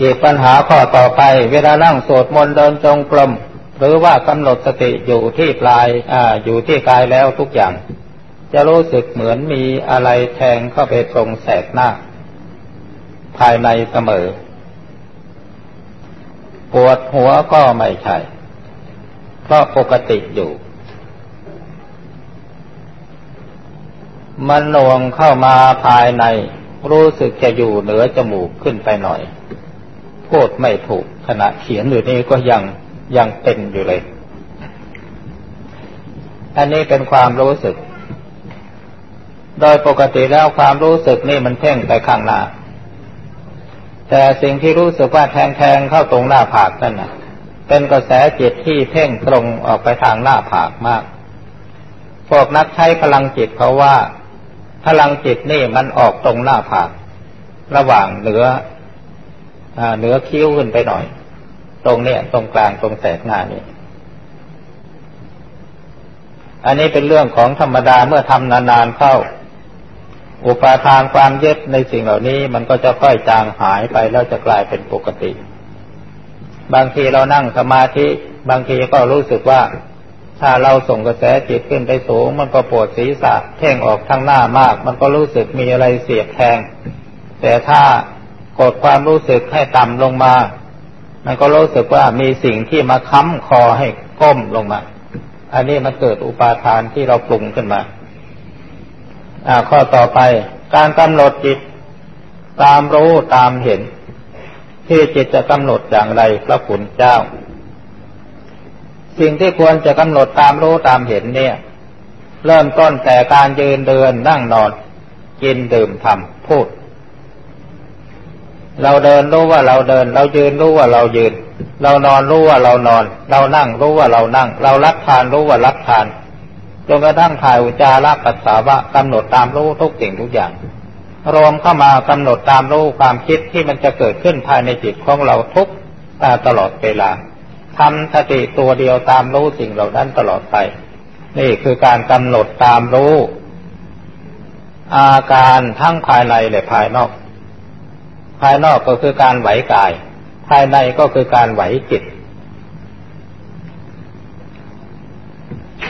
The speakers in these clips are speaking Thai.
อีกปัญหาข้อต่อไป เวลานั่งสวดมนต์เดินจงกรมหรือว่ากำหนดสติอยู่ที่ปลายอ่าอยู่ที่กายแล้วทุกอย่าง จะรู้สึกเหมือนมีอะไรแทงเข้าไปตรงแสกหน้า ภายในเสมอ ปวดหัวก็ไม่ใช่เพราะปกติอยู่ มันหน่วงเข้ามาภายใน รู้สึกจะอยู่เหนือจมูกขึ้นไปหน่อย พูดไม่ถูกขณะเขียนอยู่นี่ก็ยังยังเป็นอยู่เลย อันนี้เป็นความรู้สึก โดยปกติแล้วความรู้สึกนี่มันเพ่งไปข้างหน้า แต่สิ่งที่รู้สึกว่าแทงแทงเข้าตรงหน้าผากนั่นนะเป็นกระแสจิตที่เพ่งตรงออกไปทางหน้าผากมาก พวกนักใช้พลังจิตเขาว่า พลังจิตนี่มันออกตรงหน้าผาก ระหว่างเหนือ เหนือคิ้วขึ้นไปหน่อย ตรงเนี้ยตรงกลางตรงแสกหน้านี่อันนี้เป็นเรื่องของธรรมดาเมื่อทำนานๆเข้า อุปาทานความยึดในสิ่งเหล่านี้ มันก็จะค่อยจางหายไปแล้วจะกลายเป็นปกติ บางทีเรานั่งสมาธิ บางทีก็รู้สึกว่าถ้าเราส่งกระแสจิตขึ้นไปสูง มันก็ปวดศีรษะเท่งออกทางหน้ามาก มันก็รู้สึกมีอะไรเสียบแทง แต่ถ้า กดความรู้สึกให้ต่ำลงมา มันก็รู้สึกว่ามีสิ่งที่มาค้ำคอให้ก้มลงมา อันนี้มันเกิดอุปาทานที่เราปรุงขึ้นมา อ่า ข้อต่อไป การกำหนดจิต ตามรู้ตามเห็น ที่จิตจะกำหนดอย่างไรพระขุนเจ้า สิ่งที่ควรจะกำหนดตามรู้ตามเห็นเนี่ย เริ่มต้นแต่การยืนเดินนั่งนอน กินดื่มทำพูด เราเดินรู้ว่าเราเดิน เรายืนรู้ว่าเรายืน เรานอนรู้ว่าเรานอน เรานั่งรู้ว่าเรานั่ง เรารับทานรู้ว่ารับทานจนกระทั่งถ่ายอุจาระปัสสาวะกำหนดตามรู้ทุกสิ่งทุกอย่าง รวมเข้ามากำหนดตามรู้ความคิดที่มันจะเกิดขึ้นภายในจิตของเราทุกตาตลอดเวลาทำสติตัวเดียวตามรู้สิ่งเหล่านั้นตลอดไป นี่คือการกำหนดตามรู้ อาการทั้งภายในและภายนอก ภายนอกก็คือการไหวกาย ภายในก็คือการไหวจิต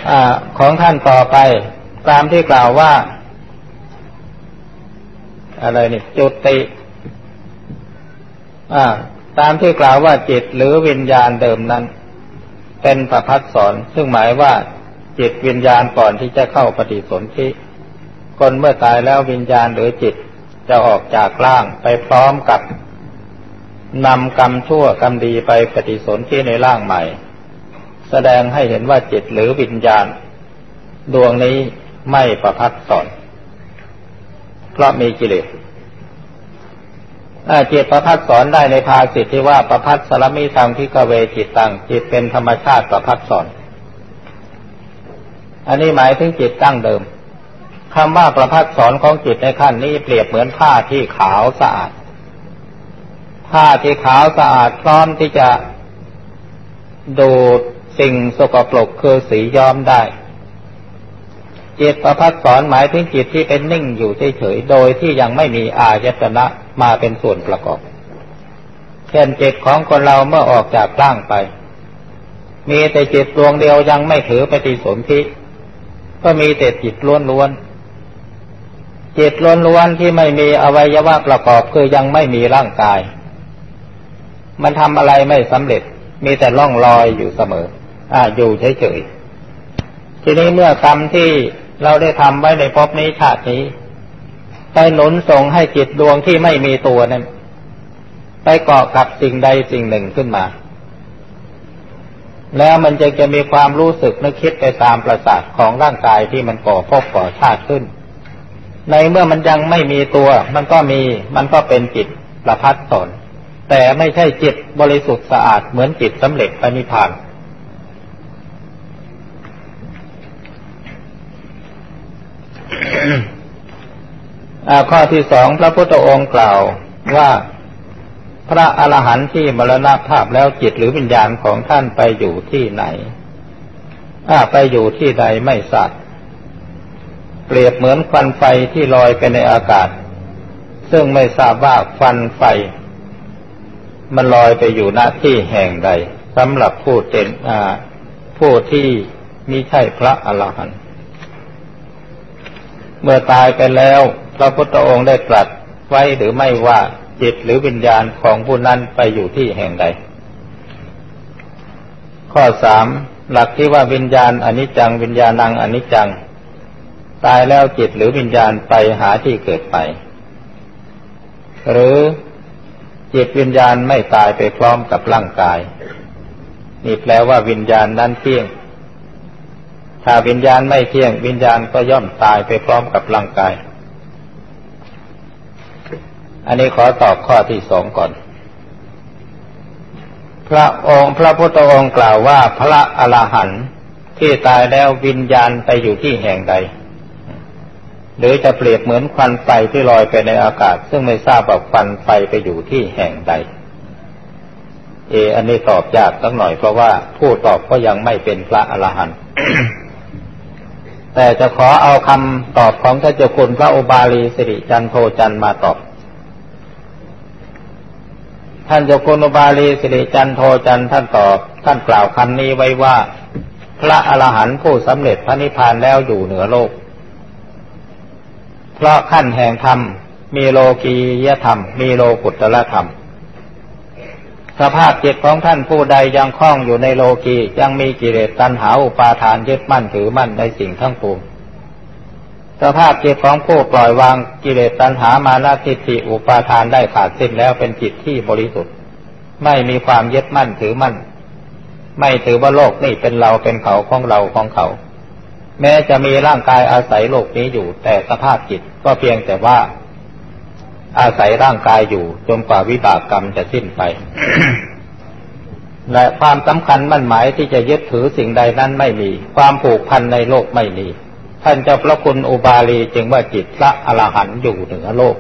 อของท่านต่อไป ตามที่กล่าวว่า อะไรนี่จุติตามที่กล่าวว่าจิตหรือวิญญาณเดิมนั้น เป็นประพัดสอนซึ่งหมายว่าจิตวิญญาณก่อนที่จะเข้าปฏิสนธิคนเมื่อตายแล้ววิญญาณหรือจิต จะออกจากร่างไปพร้อมกับนำกรรมชั่วกรรมดีไปปฏิสนธิในร่างใหม่ แสดงให้เห็นว่าจิตหรือวิญญาณ ดวงนี้ไม่ประพัดสอนเพราะมีกิเลสจิตประพัดสอนได้ในภาสิทธิว่าประพัดสารมีทางพิกเวจิตตังจิตเป็นธรรมชาติประพัดสอน อันนี้หมายถึงจิตตั้งเดิม คำว่าประพัดสอนของจิตในขั้นนี้เปรียบเหมือนผ้าที่ขาวสะอาด ผ้าที่ขาวสะอาดพร้อมที่จะดูดสิ่งสกปรกคือสีย้อมได้ จิตประพัดสอนหมายถึงจิตที่เป็นนิ่งอยู่เฉยๆ โดยที่ยังไม่มีอายตนะมาเป็นส่วนประกอบ เช่นจิตของคนเราเมื่อออกจากร่างไป มีแต่จิตดวงเดียวยังไม่ถือปฏิสนธิก็มีแต่จิตล้วนๆ จิตล้วนๆที่ไม่มีอวัยวะประกอบคือยังไม่มีร่างกาย มันทำอะไรไม่สำเร็จ มีแต่ล่องลอยอยู่เสมอ อ่าอยู่เฉยๆทีนี้เมื่อกรรมที่เราได้ทำไว้ในภพนี้ชาตินี้ไปหนุนส่งให้จิตดวงที่ไม่มีตัวนั้น ไปเกาะกับสิ่งใดสิ่งหนึ่งขึ้นมา แล้วมันจะจะมีความรู้สึกนึกคิดไปตามประสาทของร่างกายที่มันก่อภพก่อชาติขึ้น ในเมื่อมันยังไม่มีตัว มันก็มี มันก็เป็นจิตประพัดสอนแต่ไม่ใช่จิตบริสุทธิ์สะอาดเหมือนจิตสำเร็จปณิพานข้อที่สองพระพุทธองค์กล่าวว่าพระอรหันต์ที่มรณภาพแล้วจิตหรือวิญญาณของท่านไปอยู่ที่ไหนไปอยู่ที่ใดไม่ทราบ ปรียบเหมือนควันไฟที่ลอยไปในอากาศ ซึ่งไม่ทราบว่าควันไฟ มันลอยไปอยู่หน้าที่แห่งใดสำหรับผู้เป็นผู้ที่มิใช่พระอรหันต์เมื่อตายไปแล้ว พระพุทธองค์ได้ตรัสไว้หรือไม่ว่าจิตหรือวิญญาณของผู้นั้นไปอยู่ที่แห่งใด ข้อสามหลักที่ว่าวิญญาณอนิจจังวิญญาณังอนิจจัง ตายแล้วจิตหรือวิญญาณไปหาที่เกิดไป หรือจิตวิญญาณไม่ตายไปพร้อมกับร่างกาย นี่แปลว่าวิญญาณนั้นเที่ยง ถ้าวิญญาณไม่เที่ยง วิญญาณก็ย่อมตายไปพร้อมกับร่างกาย อันนี้ขอตอบข้อที่สองก่อน พระองค์พระพุทธองค์กล่าวว่าพระอรหันต์ที่ตายแล้ววิญญาณไปอยู่ที่แห่งใด หรือจะเปรียบเหมือนควันไฟที่ลอยไปในอากาศ ซึ่งไม่ทราบว่าควันไฟไปอยู่ที่แห่งใด เอ อันนี้ตอบยากสักหน่อยเพราะว่าผู้ตอบก็ยังไม่เป็นพระอรหันต์แต่จะขอเอาคำตอบของท่านเจ้าคุณพระอุบาลีสิริจันโทจันมาตอบ ท่านเจ้าคุณอุบาลีสิริจันโทจันท่านตอบ ท่านกล่าวคำนี้ไว้ว่า พระอรหันต์ผู้สำเร็จพระนิพพานแล้วอยู่เหนือโลก เพราะขั้นแห่งธรรม มีโลกียธรรม มีโลกุตละธรรม สภาพจิตของท่านผู้ใดยังคล้องอยู่ในโลกียังมีกิเลสตัณหาอุปาทานยึดมั่นถือมั่นในสิ่งทั้งปวงสภาพจิตของผู้ปล่อยวางกิเลสตัณหามานาทิฏฐิอุปาทานได้ขาดสิ้นแล้วเป็นจิตที่บริสุทธิ์ ไม่มีความยึดมั่นถือมั่น ไม่ถือว่าโลกนี่เป็นเราเป็นเขาของเราของเขา แม้จะมีร่างกายอาศัยโลกนี้อยู่ แต่สภาพจิตก็เพียงแต่ว่า อาศัยร่างกายอยู่จนกว่าวิบากกรรมจะสิ้นไป และความสำคัญมั่นหมายที่จะยึดถือสิ่งใดนั้นไม่มี ความผูกพันในโลกไม่มีท่านเจ้าพระคุณอุบาลีจึงว่าจิตพระอรหันต์อยู่เหนือโลก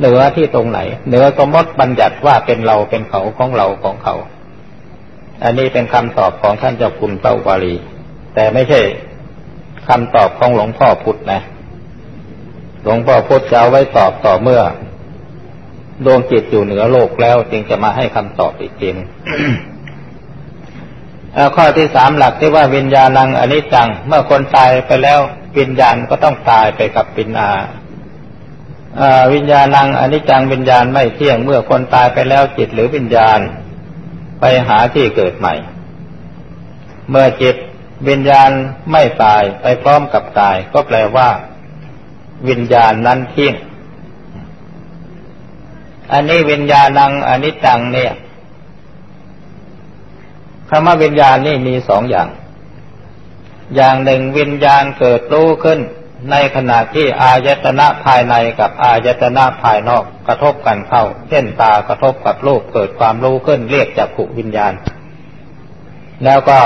เหนือที่ตรงไหน เหนือสมมติบัญญัติว่าเป็นเราเป็นเขาของเราของเขา อันนี้เป็นคำตอบของท่านเจ้าคุณพระอุบาลี แต่ไม่ใช่ คำตอบของหลวงพ่อพุธนะ หลวงพ่อพุธจะเอาไว้ตอบต่อเมื่อดวงจิตอยู่เหนือโลกแล้วจึงจะมาให้คำตอบอีกทีนึงข้อที่สามหลักที่ว่าวิญญาณังอนิจจัง เมื่อคนตายไปแล้ววิญญาณก็ต้องตายไปกับปินาวิญญาณังอนิจจังวิญญาณไม่เที่ยงเมื่อคนตายไปแล้วจิตหรือวิญญาณ ไปหาที่เกิดใหม่ เมื่อจิต วิญญาณไม่ตายไปพร้อมกับตาย ก็แปลว่า วิญญาณนั้นเที่ยง อันนี้วิญญาณังอนิจจังเนี่ยคำว่าวิญญาณนี่มีสองอย่าง อย่างหนึ่งวิญญาณเกิดรู้ขึ้น ในขณะที่อายตนะภายในกับอายตนะภายนอกกระทบกันเข้า เช่นตากระทบกับรูปเกิดความรู้ขึ้นเรียกจักขุวิญญาณ แล้วก็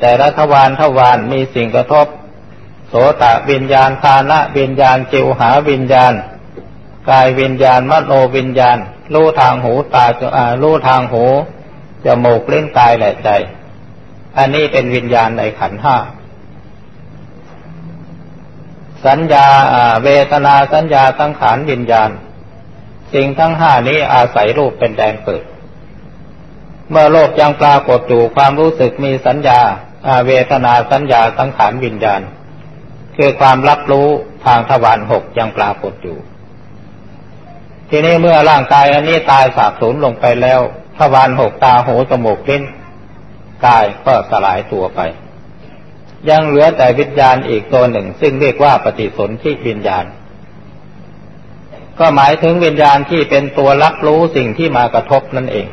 แต่ละทวารทวารมีสิ่งกระทบ โสตวิญญาณคานะวิญญาณจิวหาวิญญาณ กายวิญญาณมโนวิญญาณ รู้ทางหูตาจะรู้ทางหูจมูกเล่นกายและใจ อันนี้เป็นวิญญาณในขันห้า สัญญาเวทนาสัญญาสังขารวิญญาณ สิ่งทั้งห้านี้อาศัยรูปเป็นแดนเกิด เมื่อโลกยังปรากฏอยู่ความรู้สึกมีสัญญา เวทนาสัญญาสังขารวิญญาณ คือความรับรู้ทางทวารหกยังปรากฏอยู่ ทีนี้เมื่อร่างกายอันนี้ตายสาบสูญลงไปแล้วทวารหกตาหูจมูกลิ้นกายก็สลายตัวไป ยังเหลือแต่วิญญาณอีกตัวหนึ่ง ซึ่งเรียกว่าปฏิสนธิวิญญาณ ก็หมายถึงวิญญาณที่เป็นตัวรับรู้สิ่งที่มากระทบนั่นเอง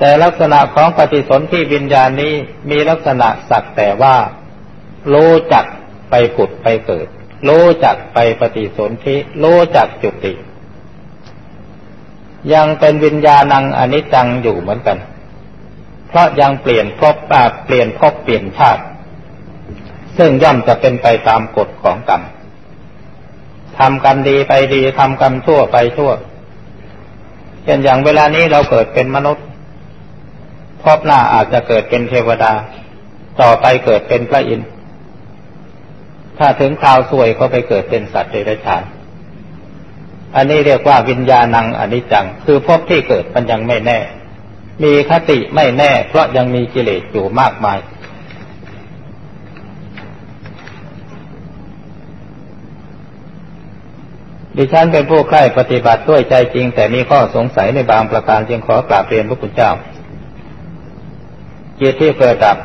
แต่ลักษณะของปฏิสนธิวิญญาณนี้มีลักษณะสักแต่ว่ารู้จักไปผุดไปเกิดรู้จักไปปฏิสนธิรู้จักจุติ ยังเป็นวิญญาณังอนิจจังอยู่เหมือนกัน เพราะยังเปลี่ยนภพบเปลี่ยนภพเปลี่ยนชาติ ซึ่งย่อมจะเป็นไปตามกฎของกรรมทำกรรมดีไปดีทำกรรมชั่วไปชั่วเช่นอย่างเวลานี้เราเกิดเป็นมนุษย์ พบหน้าอาจจะเกิดเป็นเทวดา ต่อไปเกิดเป็นพระอินทร์ถ้าถึงคราวสวยก็ไปเกิดเป็นสัตว์เดรัจฉานอันนี้เรียกว่าวิญญาณังอนิจจัง คือพบที่เกิดมันยังไม่แน่ มีคติไม่แน่ เพราะยังมีกิเลสอยู่มากมาย ดิฉันเป็นผู้ใคร่ปฏิบัติด้วยใจจริง แต่มีข้อสงสัยในบางประการจึงขอกราบเรียนพระคุณเจ้า จิตที่เกิดดับ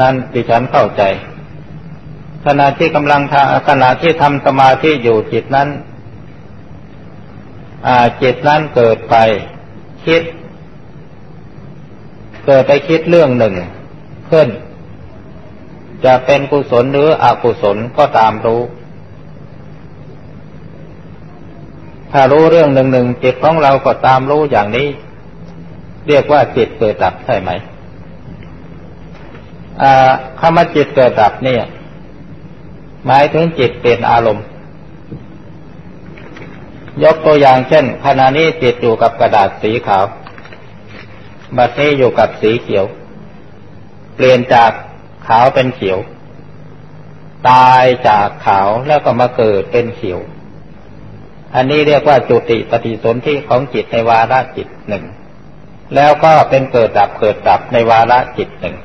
นั้นดิฉันเข้าใจขณะที่กำลังขณะที่ทำสมาธิอยู่จิตนั้นจิตนั้นเกิดไป คิด เกิดไปคิดเรื่องหนึ่ง ขึ้น จะเป็นกุศลหรืออกุศลก็ตามรู้ ถ้ารู้เรื่องหนึ่งหนึ่งจิตของเราก็ตามรู้อย่างนี้ เรียกว่าจิตเกิดดับใช่ไหม คำว่าจิตเกิดดับเนี่ย หมายถึงจิตเป็นอารมณ์ ยกตัวอย่างเช่นขณะนี้จิตอยู่กับกระดาษสีขาว บัดนี้อยู่กับสีเขียว เปลี่ยนจากขาวเป็นเขียว ตายจากขาวแล้วก็มาเกิดเป็นเขียว อันนี้เรียกว่าจุติปฏิสนธิของจิตในวาระจิตหนึ่ง แล้วก็เป็นเกิดดับเกิดดับในวาระจิตหนึ่ง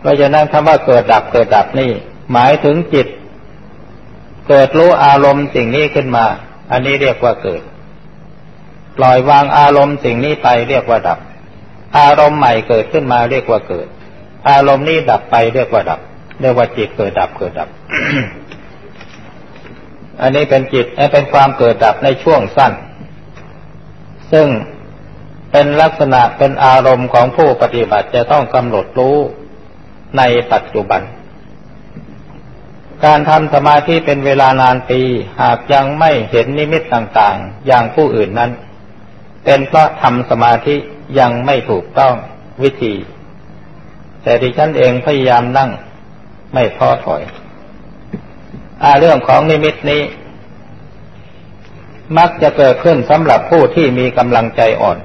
เพราะฉะนั้นคำว่าเกิดดับเกิดดับนี่ หมายถึงจิต เกิดรู้อารมณ์สิ่งนี้ขึ้นมา อันนี้เรียกว่าเกิด ปล่อยวางอารมณ์สิ่งนี้ไปเรียกว่าดับ อารมณ์ใหม่เกิดขึ้นมาเรียกว่าเกิด อารมณ์นี้ดับไปเรียกว่าดับ เรียกว่าจิตเกิดดับเกิดดับ อันนี้เป็นจิตเป็นความเกิดดับในช่วงสั้น ซึ่งเป็นลักษณะเป็นอารมณ์ของผู้ปฏิบัติจะต้องกำหนดรู้ ในปัจจุบัน การทำสมาธิเป็นเวลานานปี หากยังไม่เห็นนิมิตต่างๆ อย่างผู้อื่นนั้น เป็นเพราะทำสมาธิยังไม่ถูกต้องวิธี แต่ดิฉันเองพยายามนั่งไม่ท้อถอยอาเรื่องของนิมิตนี้ มักจะเกิดขึ้นสำหรับผู้ที่มีกำลังใจอ่อน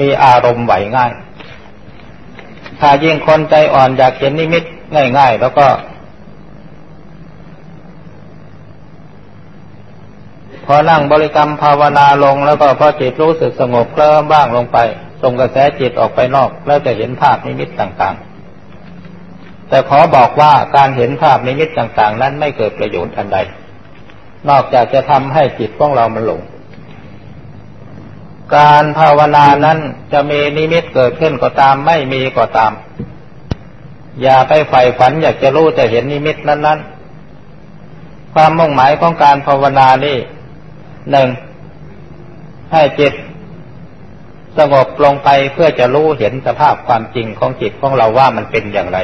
มีอารมณ์ไหวง่าย ถ้ายิ่งคนใจอ่อนอยากเห็นนิมิตง่าย ๆ แล้วก็ พอนั่งบริกรรมภาวนาลงแล้วก็พอจิตรู้สึกสงบเคลิ้มบ้างลงไปส่งกระแสจิตออกไปนอก แล้วจะเห็นภาพนิมิตต่างๆ แต่ขอบอกว่าการเห็นภาพนิมิตต่างๆ นั้นไม่เกิดประโยชน์อันใด นอกจากจะทำให้จิตของเรามันหลง การภาวนานั้นจะมีนิมิตเกิดขึ้นก็ตามไม่มีก็ตาม อย่าไปใฝ่ฝันอยากจะรู้จะเห็นนิมิตนั้น ๆ ความมุ่งหมายของการภาวนานี่หนึ่งให้จิตสงบลงไปเพื่อจะรู้เห็นสภาพความจริงของจิตของเราว่ามันเป็นอย่างไร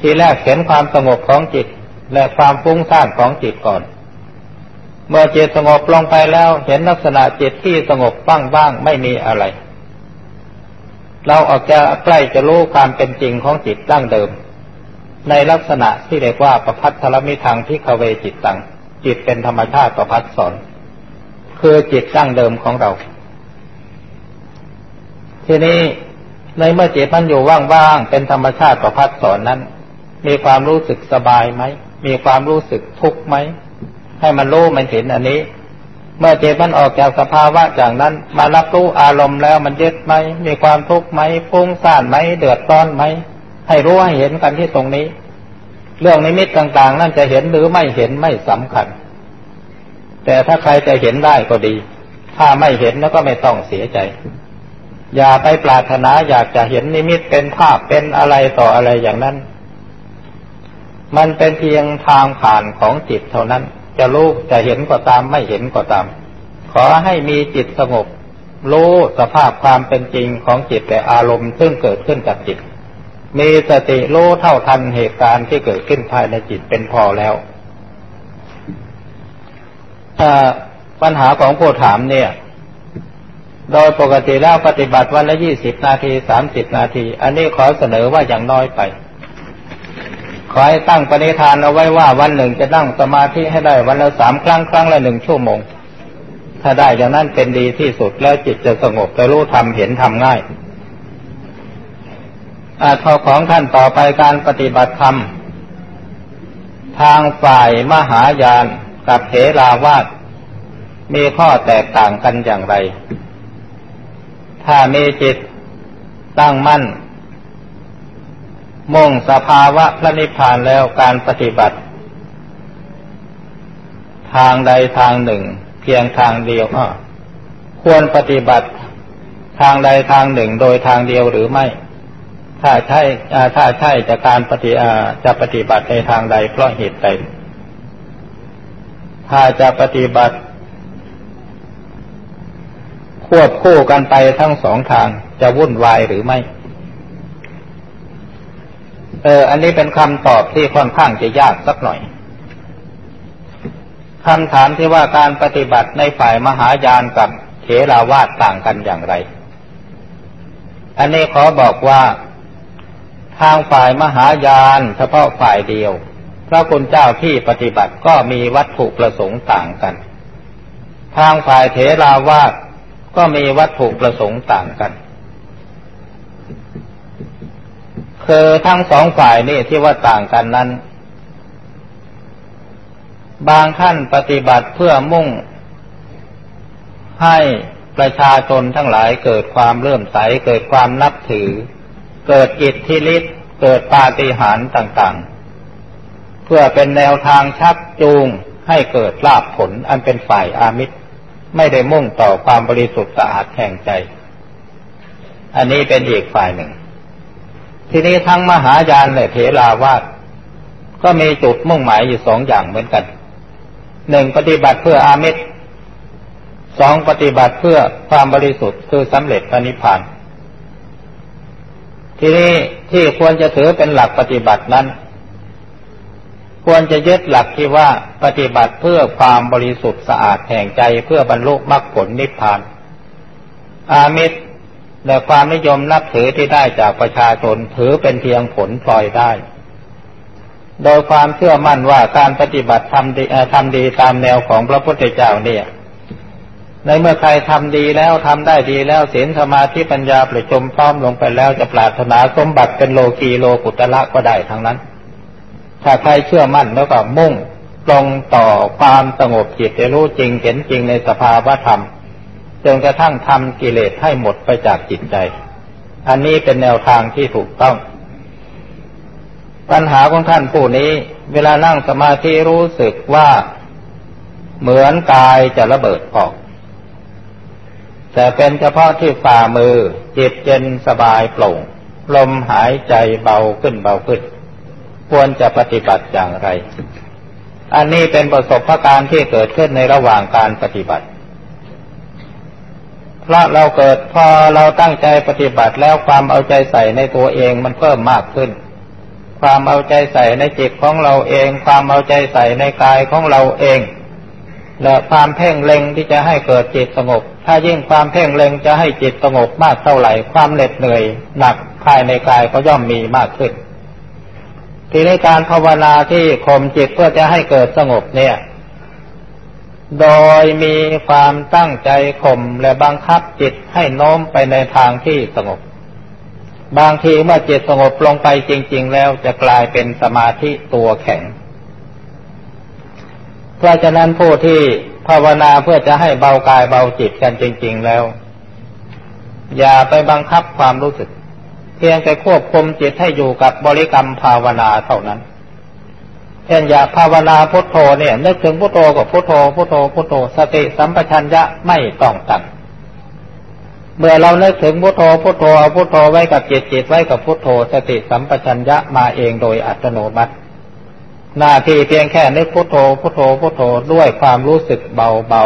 ทีแรกเห็นความสงบของจิตและความฟุ้งซ่านของจิตก่อน เมื่อจิตสงบลงไปแล้ว เห็นลักษณะจิตที่สงบบ้างๆไม่มีอะไร เราออกจะใกล้จะรู้ความเป็นจริงของจิตดั้งเดิม ในลักษณะที่เรียกว่าประพัทธรมิทางที่เขเวจิตตังจิตเป็นธรรมชาติประพัดสอนคือจิตตั้งเดิมของเรา ทีนี้ในเมื่อจิตมันอยู่ว่างๆเป็นธรรมชาติประพัดสอนนั้น มีความรู้สึกสบายไหมมีความรู้สึกทุกข์ไหม ให้มันรู้มันเห็นอันนี้ เมื่อจิตมันออกจากสภาวะจากนั้น มารับรู้อารมณ์แล้วมันยึดไหมมีความทุกข์ไหมฟุ้งซ่านไหมเดือดร้อนไหมให้รู้ให้เห็นกันที่ตรงนี้ เรื่องนิมิตต่าง ๆ นั่นจะเห็นหรือไม่เห็นไม่สำคัญ แต่ถ้าใครจะเห็นได้ก็ดี ถ้าไม่เห็นแล้วก็ไม่ต้องเสียใจ อย่าไปปรารถนาอยากจะเห็นนิมิตเป็นภาพเป็นอะไรต่ออะไรอย่างนั้น มันเป็นเพียงทางผ่านของจิตเท่านั้น จะรู้จะเห็นก็ตามไม่เห็นก็ตาม ขอให้มีจิตสงบรู้สภาพความเป็นจริงของจิตและอารมณ์ซึ่งเกิดขึ้นกับจิต มีสติรู้เท่าทันเหตุการณ์ที่เกิดขึ้นภายในจิตเป็นพอแล้วปัญหาของผู้ถามเนี่ย โดยปกติแล้วปฏิบัติวันละยี่สิบนาทีสามสิบนาที อันนี้ขอเสนอว่าอย่างน้อยไป อให้ตั้งปณิธานเอาไว้ว่าวันหนึ่งจะนั่งสมาธิให้ได้วันละสามครั้งครั้งละหนึ่งชั่วโมง ถ้าได้อย่างนั้นเป็นดีที่สุดแล้วจิตจะสงบจะรู้ทำเห็นทำง่ายข้อของท่านต่อไปการปฏิบัติธรรม ทางฝ่ายมหายานกับเถราวาสมีข้อแตกต่างกันอย่างไร ถ้ามีจิตตั้งมั่น มุ่งสภาวะพระนิพพานแล้วการปฏิบัติ ทางใดทางหนึ่ง เพียงทางเดียวควรปฏิบัติทางใดทางหนึ่งโดยทางเดียวหรือไม่ ถ้าใช่ถ้าใช่จะการปฏิจะปฏิบัติในทางใดเพราะเหตุใดถ้าจะปฏิบัติ ควบคู่กันไปทั้งสองทางจะวุ่นวายหรือไม่ เออ อันนี้เป็นคำตอบที่ค่อนข้างจะยากสักหน่อยคำถามที่ว่าการปฏิบัติในฝ่ายมหายานกับเถราวาสต่างกันอย่างไร อันนี้ขอบอกว่าทางฝ่ายมหายานเฉพาะฝ่ายเดียว พระคุณเจ้าที่ปฏิบัติก็มีวัตถุประสงค์ต่างกัน ทางฝ่ายเถราวาสก็มีวัตถุประสงค์ต่างกัน คือทั้งสองฝ่ายนี่ที่ว่าต่างกันนั้น บางท่านปฏิบัติเพื่อมุ่ง ให้ประชาชนทั้งหลายเกิดความเลื่อมใส เกิดความนับถือ เกิดอิทธิฤทธิ์เกิดปาฏิหาริย์ต่างๆ เพื่อเป็นแนวทางชักจูงให้เกิดลาภผลอันเป็นฝ่ายอามิตร ไม่ได้มุ่งต่อความบริสุทธิ์สะอาดแห่งใจ อันนี้เป็นอีกฝ่ายหนึ่ง ทีนี้ทั้งมหายานและเถราวาสก็มีจุดมุ่งหมายอยู่สองอย่างเหมือนกัน หนึ่งปฏิบัติเพื่ออามิตร สองปฏิบัติเพื่อความบริสุทธิ์คือสำเร็จพระนิพพาน ทีนี้ที่ควรจะถือเป็นหลักปฏิบัตินั้น ควรจะยึดหลักที่ว่าปฏิบัติเพื่อความบริสุทธิ์สะอาดแห่งใจเพื่อบรรลุมรรคผลนิพพาน อามิตร และความนิยมนับถือที่ได้จากประชาชนถือเป็นเพียงผลพลอยได้ โดยความเชื่อมั่นว่าการปฏิบัติทำดีทำดีตามแนวของพระพุทธเจ้าเนี่ย ในเมื่อใครทำดีแล้วทำได้ดีแล้วศีลสมาธิปัญญาประชุมพร้อมลงไปแล้วจะปรารถนาสมบัติเป็นโลกีโลกุตละก็ได้ทั้งนั้น ถ้าใครเชื่อมั่นแล้วก็มุ่งตรงต่อความสงบจิตจะรู้จริงเห็นจริงในสภาวะธรรม จนกระทั่งทำกิเลสให้หมดไปจากจิตใจ อันนี้เป็นแนวทางที่ถูกต้อง ปัญหาของท่านผู้นี้ เวลานั่งสมาธิรู้สึกว่าเหมือนกายจะระเบิดออก แต่เป็นเฉพาะที่ฝ่ามือ จิตเย็นสบายโปร่ง ลมหายใจเบาขึ้นเบาขึ้น ควรจะปฏิบัติอย่างไร อันนี้เป็นประสบการณ์ที่เกิดขึ้นในระหว่างการปฏิบัติ เพราะเราเกิดพอเราตั้งใจปฏิบัติแล้วความเอาใจใส่ในตัวเองมันเพิ่มมากขึ้น ความเอาใจใส่ในจิตของเราเอง ความเอาใจใส่ในกายของเราเอง และความเพ่งเล็งที่จะให้เกิดจิตสงบ ถ้ายิ่งความเพ่งเล็งจะให้จิตสงบมากเท่าไหร่ ความเหน็ดเหนื่อยหนักภายในกายก็ย่อมมีมากขึ้น ทีนี้การภาวนาที่ข่มจิตเพื่อจะให้เกิดสงบเนี่ย โดยมีความตั้งใจข่มและบังคับจิตให้โน้มไปในทางที่สงบ บางทีเมื่อจิตสงบลงไปจริง ๆ แล้วจะกลายเป็นสมาธิตัวแข็ง เพราะฉะนั้นผู้ที่ภาวนาเพื่อจะให้เบากายเบาจิตกันจริง ๆ แล้ว อย่าไปบังคับความรู้สึก เพียงแต่ควบคุมจิตให้อยู่กับบริกรรมภาวนาเท่านั้น เช่นอย่าภาวนาพุทโธเนี่ย นึกถึงพุทโธกับพุทโธพุทโธพุทโธ สติสัมปชัญญะไม่ต้องตัดเมื่อเรานึกถึงพุทโธพุทโธเอาพุทโธไว้กับจิตจิตไว้กับพุทโธ สติสัมปชัญญะมาเองโดยอัตโนมัติ หน้าที่เพียงแค่นึกพุทโธพุทโธพุทโธด้วยความรู้สึกเบา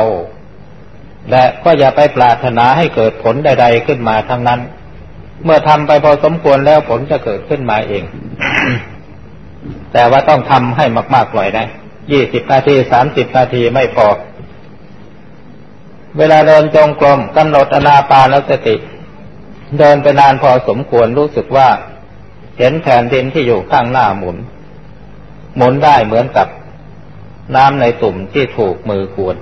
ๆและก็อย่าไปปรารถนาให้เกิดผลใด ๆขึ้นมาทั้งนั้น เมื่อทำไปพอสมควรแล้วผลจะเกิดขึ้นมาเอง แต่ว่าต้องทำให้มากๆหน่อยนะยี่สิบนาทีสามสิบนาทีไม่พอ เวลาเดินจงกรมกำหนดอนาปานสติ เดินไปนานพอสมควรรู้สึกว่า เห็นแผ่นดินที่อยู่ข้างหน้าหมุน หมุนได้เหมือนกับน้ำในตุ่มที่ถูกมือกวน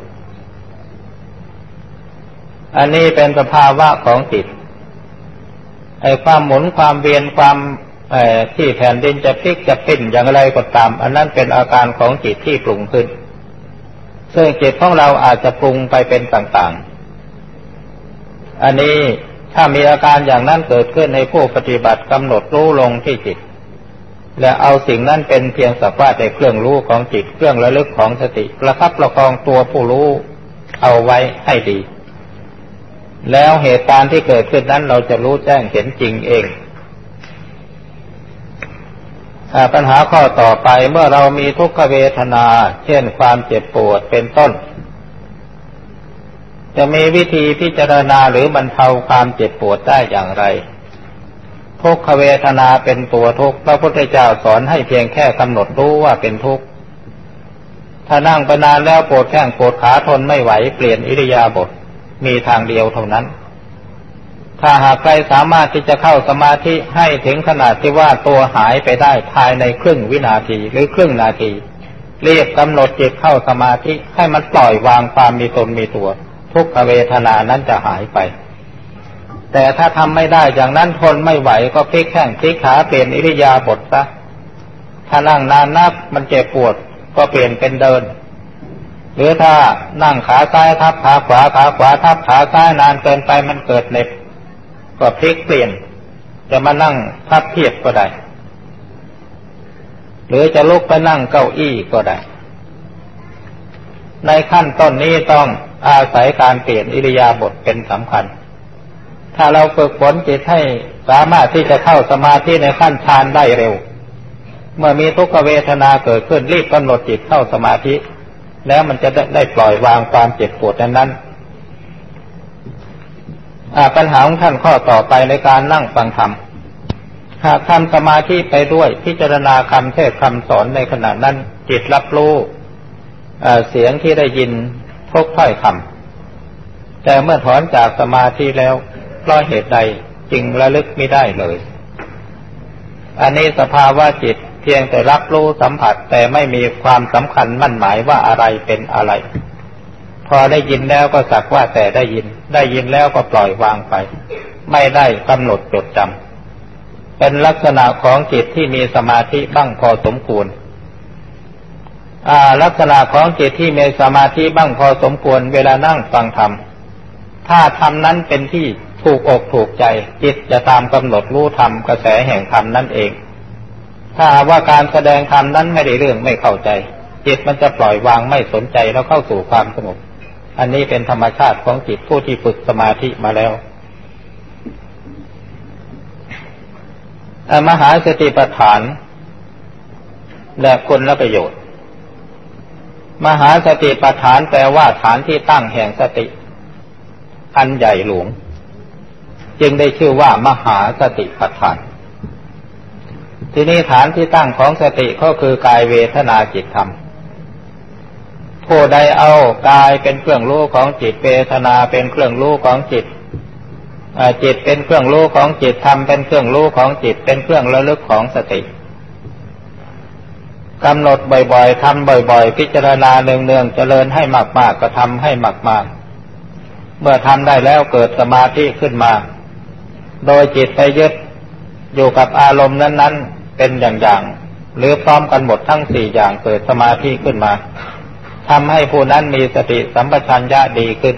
อันนี้เป็นสภาวะของจิตไอ้ความหมุนความเวียนความ ที่แผ่นดินจะพลิกจะปิ้นอย่างไรก็ตาม อันนั้นเป็นอาการของจิตที่ปรุงขึ้น ซึ่งจิตของเราอาจจะปรุงไปเป็นต่างๆ อันนี้ถ้ามีอาการอย่างนั้นเกิดขึ้นในผู้ปฏิบัติกำหนดรู้ลงที่จิต และเอาสิ่งนั้นเป็นเพียงสักว่าแต่เครื่องรู้ของจิตเครื่องระลึกของสติประคับประคองตัวผู้รู้เอาไว้ให้ดี แล้วเหตุการณ์ที่เกิดขึ้นนั้นเราจะรู้แจ้งเห็นจริงเอง ปัญหาข้อต่อไปเมื่อเรามีทุกขเวทนา เช่นความเจ็บปวดเป็นต้น จะมีวิธีพิจารณาหรือบรรเทาความเจ็บปวดได้อย่างไร ทุกขเวทนาเป็นตัวทุกข์พระพุทธเจ้าสอนให้เพียงแค่กำหนดรู้ว่าเป็นทุกข์ถ้านั่งไปนานแล้วปวดแข้งปวดขาทนไม่ไหวเปลี่ยนอิริยาบถมีทางเดียวเท่านั้น ถ้าหากใครสามารถที่จะเข้าสมาธิให้ถึงขนาดที่ว่าตัวหายไปได้ภายในครึ่งวินาทีหรือครึ่งนาทีเรียกกำหนดจิตเข้าสมาธิให้มันปล่อยวางความมีตนมีตัว ทุกขเวทนานั้นจะหายไป แต่ถ้าทำไม่ได้อย่างนั้นทนไม่ไหวก็พลิกแข้งพลิกขาเปลี่ยนอิริยาบถซะถ้านั่งนานนักมันเจ็บปวดก็เปลี่ยนเป็นเดิน หรือถ้านั่งขาซ้ายทับขาขวาขาขวาทับขาซ้ายนานเกินไปมันเกิดเน็บ ก็พลิกเปลี่ยน จะมานั่งพับเพียบก็ได้ หรือจะลุกไปนั่งเก้าอี้ก็ได้ ในขั้นต้นนี้ต้องอาศัยการเปลี่ยนอิริยาบถเป็นสำคัญ ถ้าเราฝึกฝนจิตให้สามารถที่จะเข้าสมาธิในขั้นฌานได้เร็ว เมื่อมีทุกขเวทนาเกิดขึ้นรีบกำหนดจิตเข้าสมาธิ แล้วมันจะได้ปล่อยวางความเจ็บปวดนั้น ปัญหาของท่านข้อต่อไปในการนั่งฟังธรรมหากทำสมาธิไปด้วยพิจารณาคำเทศคำสอนในขณะนั้นจิตรับรู้เสียงที่ได้ยินทุกถ้อยคำแต่เมื่อถอนจากสมาธิแล้วเพราะเหตุใดจึงระลึกไม่ได้เลย อันนี้สภาวะจิตเพียงแต่รับรู้สัมผัสแต่ไม่มีความสำคัญมั่นหมายว่าอะไรเป็นอะไร พอได้ยินแล้วก็สักว่าแต่ได้ยิน ได้ยินแล้วก็ปล่อยวางไป ไม่ได้กำหนดจดจำเป็นลักษณะของจิตที่มีสมาธิบ้างพอสมควรลักษณะของจิตที่มีสมาธิบ้างพอสมควร เวลานั่งฟังธรรม ถ้าธรรมนั้นเป็นที่ถูกอกถูกใจ จิตจะตามกำหนดรู้ธรรมกระแสแห่งธรรมนั่นเอง ถ้าว่าการแสดงธรรมนั้นไม่ได้เรื่องไม่เข้าใจ จิตมันจะปล่อยวางไม่สนใจแล้วเข้าสู่ความสงบ อันนี้เป็นธรรมชาติของจิตผู้ที่ฝึกสมาธิมาแล้วมหาสติปัฏฐาน และคุณและประโยชน์ มหาสติปัฏฐานแปลว่าฐานที่ตั้งแห่งสติ อันใหญ่หลวง จึงได้ชื่อว่ามหาสติปัฏฐาน ที่นี้ฐานที่ตั้งของสติก็คือกายเวทนาจิตธรรม ผู้ใดเอากายเป็นเครื่องรู้ของจิตเวทนาเป็นเครื่องรู้ของจิตจิตเป็นเครื่องรู้ของจิตธรรมเป็นเครื่องรู้ของจิตเป็นเครื่องระลึกของสติกำหนดบ่อยๆทำบ่อยๆ พิจารณาเนืองๆเจริญให้มากๆก็ทำให้มากๆ เมื่อทำได้แล้วเกิดสมาธิขึ้นมา โดยจิตไปยึดอยู่กับอารมณ์นั้นๆ เป็นอย่างๆหรือพร้อมกันหมดทั้งสี่อย่างเกิดสมาธิขึ้นมา ทำให้ผู้นั้นมีสติสัมปชัญญะดีขึ้น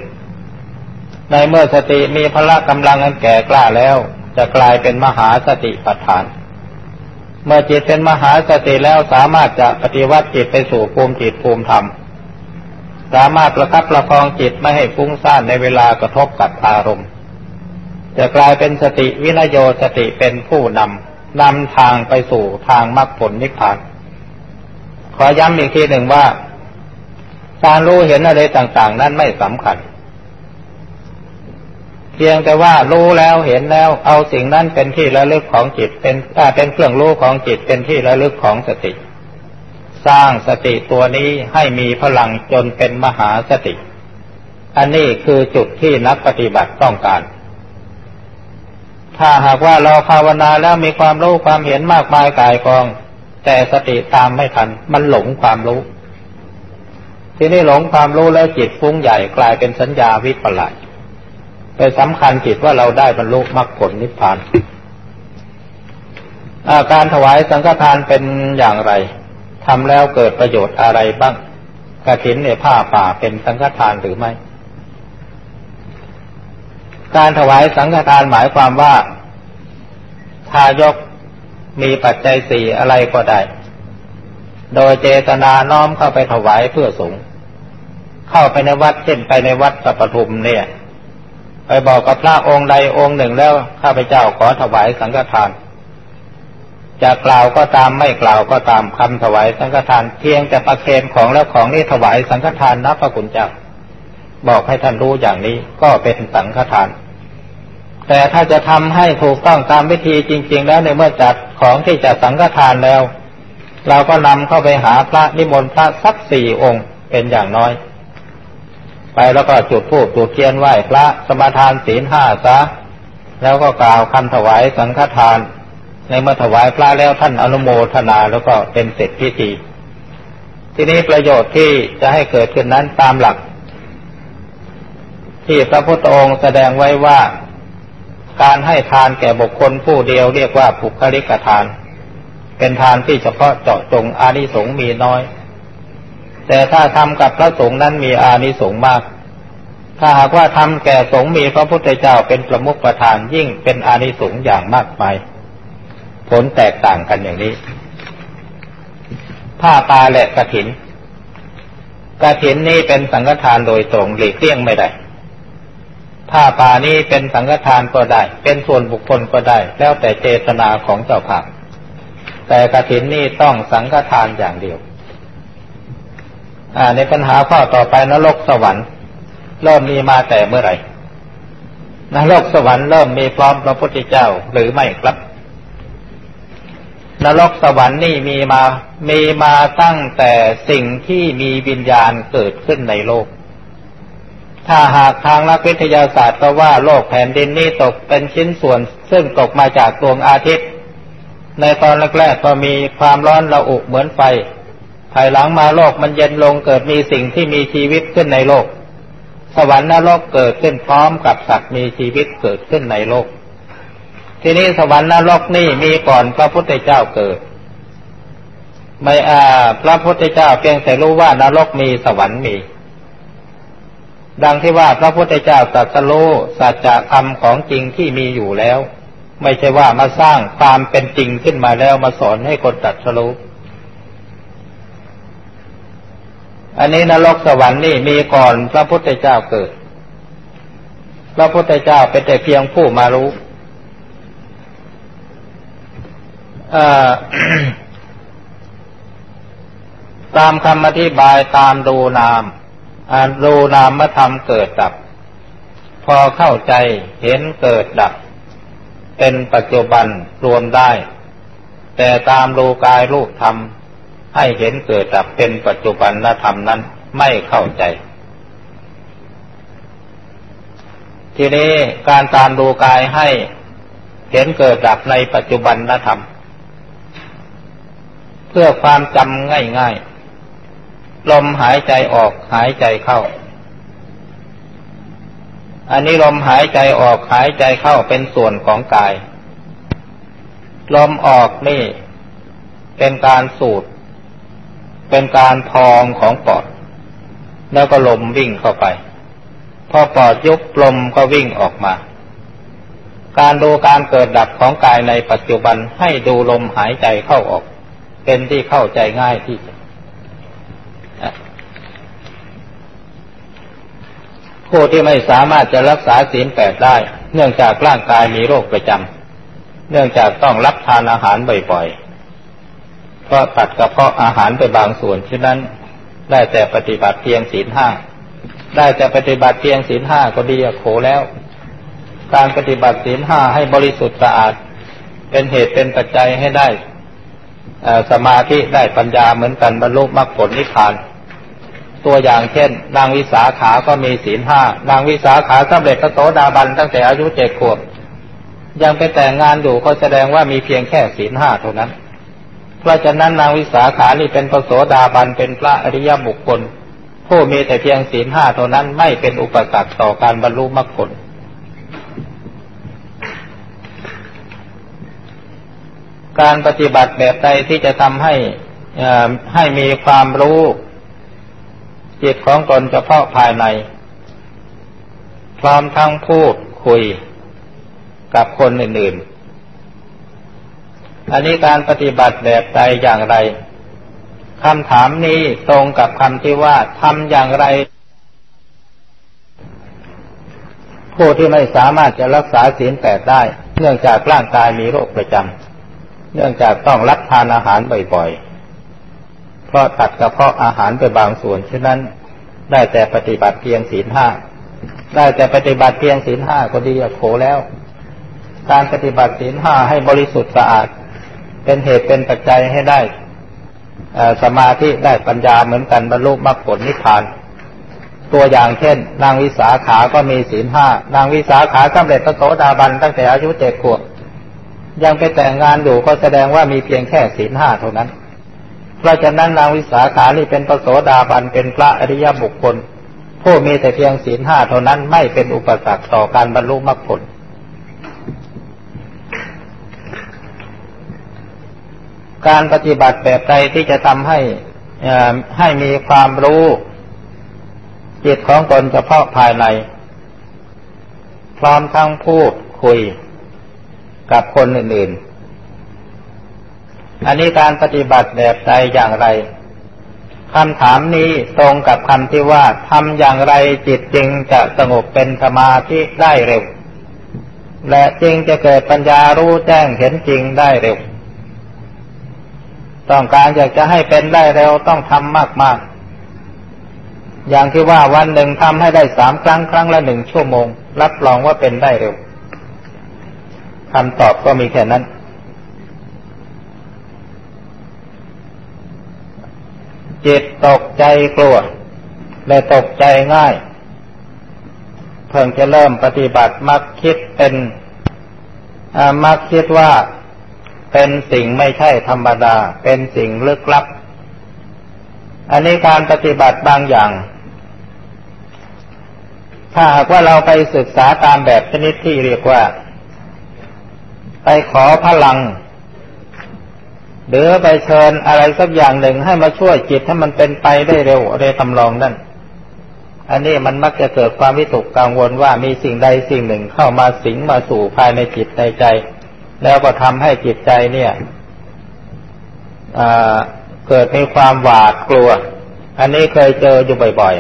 ในเมื่อสติมีพละกำลังอันแก่กล้าแล้ว จะกลายเป็นมหาสติปัฏฐาน เมื่อจิตเป็นมหาสติแล้วสามารถจะปฏิวัติจิตไปสู่ภูมิจิตภูมิธรรม สามารถประคับประคองจิตไม่ให้ฟุ้งซ่านในเวลากระทบกับอารมณ์ จะกลายเป็นสติวินโยสติเป็นผู้นำนำทางไปสู่ทางมรรคผลนิพพาน ขอย้ำอีกทีหนึ่งว่า การรู้เห็นอะไรต่างๆ นั้นไม่สำคัญ เพียงแต่ว่ารู้แล้วเห็นแล้ว เอาสิ่งนั้นเป็นที่ระลึกของจิต เป็นเป็นเครื่องรู้ของจิตเป็นที่ระลึกของสติ สร้างสติตัวนี้ให้มีพลังจนเป็นมหาสติ อันนี้คือจุดที่นักปฏิบัติต้องการถ้าหากว่าเราภาวนาแล้วมีความรู้ความเห็นมากมายกายกอง แต่สติตามไม่ทัน มันหลงความรู้ ทีนี้หลงความรู้แล้วจิตฟุ้งใหญ่กลายเป็นสัญญาวิปลาสไปสำคัญจิตว่าเราได้บรรลุมรรคผลนิพพานอาการถวายสังฆทานเป็นอย่างไรทำแล้วเกิดประโยชน์อะไรบ้างกระถินในผ้าป่าเป็นสังฆทานหรือไม่ การถวายสังฆทานหมายความว่าทายกมีปัจจัยสี่อะไรก็ได้ โดยเจตนาน้อมเข้าไปถวายเพื่อสงฆ์ เข้าไปในวัดเช่นไปในวัดสัปทุมเนี่ย ไปบอกกับพระองค์ใดองค์หนึ่งแล้วข้าพเจ้าขอถวายสังฆทานจะกล่าวก็ตามไม่กล่าวก็ตามคำถวายสังฆทานเพียงแต่ประเคนของแล้วของนี้ถวายสังฆทานนะพระคุณเจ้า บอกให้ท่านรู้อย่างนี้ก็เป็นสังฆทาน แต่ถ้าจะทำให้ถูกต้องตามวิธีจริง ๆ แล้วในเมื่อจัดของที่จะสังฆทานแล้ว เราก็นำเข้าไปหาพระนิมนต์พระสักสี่องค์เป็นอย่างน้อย ไปแล้วก็จุดธูปจุดเทียนไหว้พระสมาทานศีลห้าซะ แล้วก็กล่าวคำถวายสังฆทาน ในเมื่อถวายพระแล้วท่านอนุโมทนาแล้วก็เป็นเสร็จพิธี ที่นี้ประโยชน์ที่จะให้เกิดขึ้นนั้นตามหลัก ที่พระพุทธองค์แสดงไว้ว่าการให้ทานแก่บุคคลผู้เดียวเรียกว่าภุคลิกทาน เป็นทานที่เฉพาะเจาะจงอานิสงส์มีน้อย แต่ถ้าทำกับพระสงฆ์นั้นมีอานิสงส์มาก ถ้าหากว่าทำแก่สงฆ์มีพระพุทธเจ้าเป็นประมุขประธานยิ่งเป็นอานิสงส์อย่างมากมายผลแตกต่างกันอย่างนี้ ผ้าปาและกระถินกระถินนี้เป็นสังฆทานโดยตรงหลีกเลี่ยงไม่ได้ผ้าป่านี้เป็นสังฆทานก็ได้ เป็นส่วนบุคคลก็ได้ แล้วแต่เจตนาของเจ้าภาพแต่กระถินนี้ต้องสังฆทานอย่างเดียว ในปัญหาข้อต่อไปนรกสวรรค์ เริ่มมีมาแต่เมื่อไหร่นรกสวรรค์เริ่มมีพร้อมพระพุทธเจ้าหรือไม่ครับ นรกสวรรค์นี่มีมามีมาตั้งแต่สิ่งที่มีวิญญาณเกิดขึ้นในโลก ถ้าหากทางนักวิทยาศาสตร์ก็ว่าโลกแผ่นดินนี้ตกเป็นชิ้นส่วน ซึ่งตกมาจากดวงอาทิตย์ ในตอนแรกๆก็มีความร้อนระอุเหมือนไฟ ภายหลังมาโลกมันเย็นลงเกิดมีสิ่งที่มีชีวิตขึ้นในโลก สวรรค์นรกเกิดขึ้นพร้อมกับสัตว์มีชีวิตเกิดขึ้นในโลก ทีนี้สวรรค์นรกนี่มีก่อนพระพุทธเจ้าเกิด ไม่อาพระพุทธเจ้าเพียงแต่รู้ว่านรกมีสวรรค์มี ดังที่ว่าพระพุทธเจ้าตรัสรู้สัจจะธรรมของจริงที่มีอยู่แล้ว ไม่ใช่ว่ามาสร้างความเป็นจริงขึ้นมาแล้วมาสอนให้คนตรัสรู้ อันนี้นรกสวรรค์นี่มีก่อนพระพุทธเจ้าเกิด พระพุทธเจ้าเป็นแต่เพียงผู้มารู้ตามคำอธิบายตามดูนามดูนามมาทำเกิดดับ พอเข้าใจเห็นเกิดดับ เป็นปัจจุบันรวมได้ แต่ตามดูกายรูปธรรม ให้เห็นเกิดดับเป็นปัจจุบันธรรมนั้นไม่เข้าใจ ทีนี้การตามดูกายให้เห็นเกิดดับในปัจจุบันธรรม เพื่อความจำง่ายๆ ลมหายใจออกหายใจเข้า อันนี้ลมหายใจออกหายใจเข้าเป็นส่วนของกาย ลมออกนี่เป็นการสูด เป็นการพองของปอด แล้วก็ลมวิ่งเข้าไป พอปอดยุบลมก็วิ่งออกมา การดูการเกิดดับของกายในปัจจุบันให้ดูลมหายใจเข้าออก เป็นที่เข้าใจง่ายที่สุดผู้ที่ไม่สามารถจะรักษาศีลแปดได้ เนื่องจากร่างกายมีโรคประจำเนื่องจากต้องรับทานอาหารบ่อยๆ ก็ตัดกระเพาะอาหารไปบางส่วนฉะนั้นได้แต่ปฏิบัติเพียงศีลห้าได้แต่ปฏิบัติเพียงศีลห้าก็ดีโขแล้ว การปฏิบัติศีลห้าให้บริสุทธิ์สะอาด เป็นเหตุเป็นปัจจัยให้ได้สมาธิได้ปัญญาเหมือนกันบรรลุมรรคผลนิพพาน ตัวอย่างเช่น นางวิสาขาก็มีศีลห้านางวิสาขาสำเร็จพระโสดาบันตั้งแต่อายุเจ็ดขวบ ยังไปแต่งงานอยู่ก็แสดงว่ามีเพียงแค่ศีลห้าเท่านั้น เพราะฉะนั้นนางวิสาขานี่เป็นพระโสดาบันเป็นพระอริยบุคคล ผู้มีแต่เพียงศีลห้าเท่านั้นไม่เป็นอุปสรรคต่อการบรรลุมรรคผลการปฏิบัติแบบใดที่จะทำให้ให้มีความรู้จิตของตนเฉพาะภายใน พร้อมทั้งพูดคุยกับคนอื่นๆ อันนี้การปฏิบัติแบบใดอย่างไรคำถามนี้ตรงกับคำที่ว่าทำอย่างไร ผู้ที่ไม่สามารถจะรักษาศีลแปดได้ เนื่องจากร่างกายมีโรคประจำเนื่องจากต้องรับทานอาหารบ่อยๆ เพราะตัดกระเพาะอาหารไปบางส่วนฉะนั้นได้แต่ปฏิบัติเพียงศีลห้าได้แต่ปฏิบัติเพียงศีลห้าก็ดีโขแล้ว การปฏิบัติศีลห้าให้บริสุทธิ์สะอาด เป็นเหตุเป็นปัจจัยให้ได้สมาธิได้ปัญญาเหมือนกันบรรลุมรรคผลนิพพาน ตัวอย่างเช่น นางวิสาขาก็มีศีลห้านางวิสาขาสำเร็จพระโสดาบันตั้งแต่อายุเจ็ดขวบยังไปแต่งงานอยู่ก็แสดงว่ามีเพียงแค่ศีลห้าเท่านั้น เพราะฉะนั้นนางวิสาขานี่เป็นพระโสดาบันเป็นพระอริยบุคคล ผู้มีแต่เพียงศีลห้าเท่านั้นไม่เป็นอุปสรรคต่อการบรรลุมรรคผล การปฏิบัติแบบใดที่จะทำให้ให้มีความรู้จิตของตนเฉพาะภายใน พร้อมทั้งพูดคุยกับคนอื่น ๆ อันนี้การปฏิบัติแบบใดอย่างไรคำถามนี้ตรงกับคำที่ว่าทำอย่างไรจิตจึงจะสงบเป็นสมาธิได้เร็ว และจึงจะเกิดปัญญารู้แจ้งเห็นจริงได้เร็ว ต้องการอยากจะให้เป็นได้เร็วต้องทำมากๆ อย่างที่ว่าวันหนึ่งทำให้ได้สามครั้งครั้งละหนึ่งชั่วโมง รับรองว่าเป็นได้เร็วคำตอบก็มีแค่นั้น จิตตกใจกลัวและตกใจง่าย เพิ่งจะเริ่มปฏิบัติมักคิดเป็นมักคิดว่า เป็นสิ่งไม่ใช่ธรรมดา เป็นสิ่งลึกลับ อันนี้การปฏิบัติบางอย่าง ถ้าหากว่าเราไปศึกษาตามแบบชนิดที่เรียกว่า ไปขอพลัง หรือไปเชิญอะไรสักอย่างหนึ่งให้มาช่วยจิตให้มันเป็นไปได้เร็วอะไรทำลองนั่นอันนี้มันมักจะเกิดความวิตกกังวลว่ามีสิ่งใดสิ่งหนึ่งเข้ามาสิงมาสู่ภายในจิตในใจ แล้วก็ทำให้จิตใจเนี่ยเกิดมีความหวาดกลัว อันนี้เคยเจออยู่บ่อย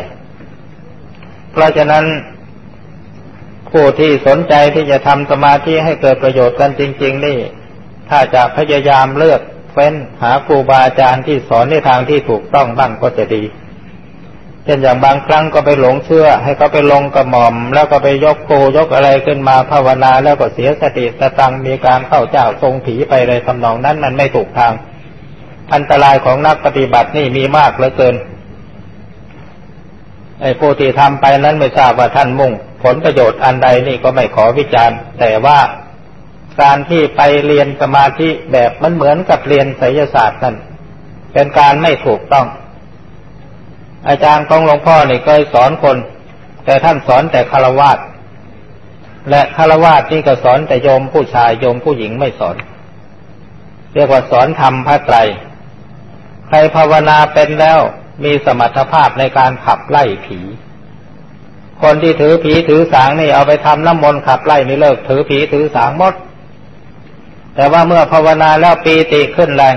ๆ เพราะฉะนั้นผู้ที่สนใจที่จะทำสมาธิให้เกิดประโยชน์กันจริง ๆ นี่ ถ้าจะพยายามเลือกเฟ้นหาครูบาอาจารย์ที่สอนในทางที่ถูกต้องบ้างก็จะดี เช่นอย่างบางครั้งก็ไปหลงเชื่อ ให้เขาไปลงกระหม่อม แล้วก็ไปยกโกยกอะไรขึ้นมาภาวนาแล้วก็เสียสติสตังมีการเข้าเจ้าทรงผีไปเลยทำนองนั้นมันไม่ถูกทาง อันตรายของนักปฏิบัตินี่มีมากเหลือเกินไอ้ผู้ที่ทำไปนั้นไม่ทราบว่าท่านมุ่ง ผลประโยชน์อันใดนี่ก็ไม่ขอวิจารณ์ แต่ว่าการที่ไปเรียนสมาธิแบบมันเหมือนกับเรียนไสยศาสตร์นั่นเป็นการไม่ถูกต้อง อาจารย์ของหลวงพ่อนี่เคยสอนคน แต่ท่านสอนแต่คารวาสและคารวาสนี่ก็สอนแต่โยมผู้ชายโยมผู้หญิงไม่สอน เรียกว่าสอนทำพระไตร ใครภาวนาเป็นแล้วมีสมรรถภาพในการขับไล่ผี คนที่ถือผีถือสางนี่เอาไปทำน้ำมนต์ขับไล่นี่เลิก ถือผีถือสางหมด แต่ว่าเมื่อภาวนาแล้วปีติขึ้นแรง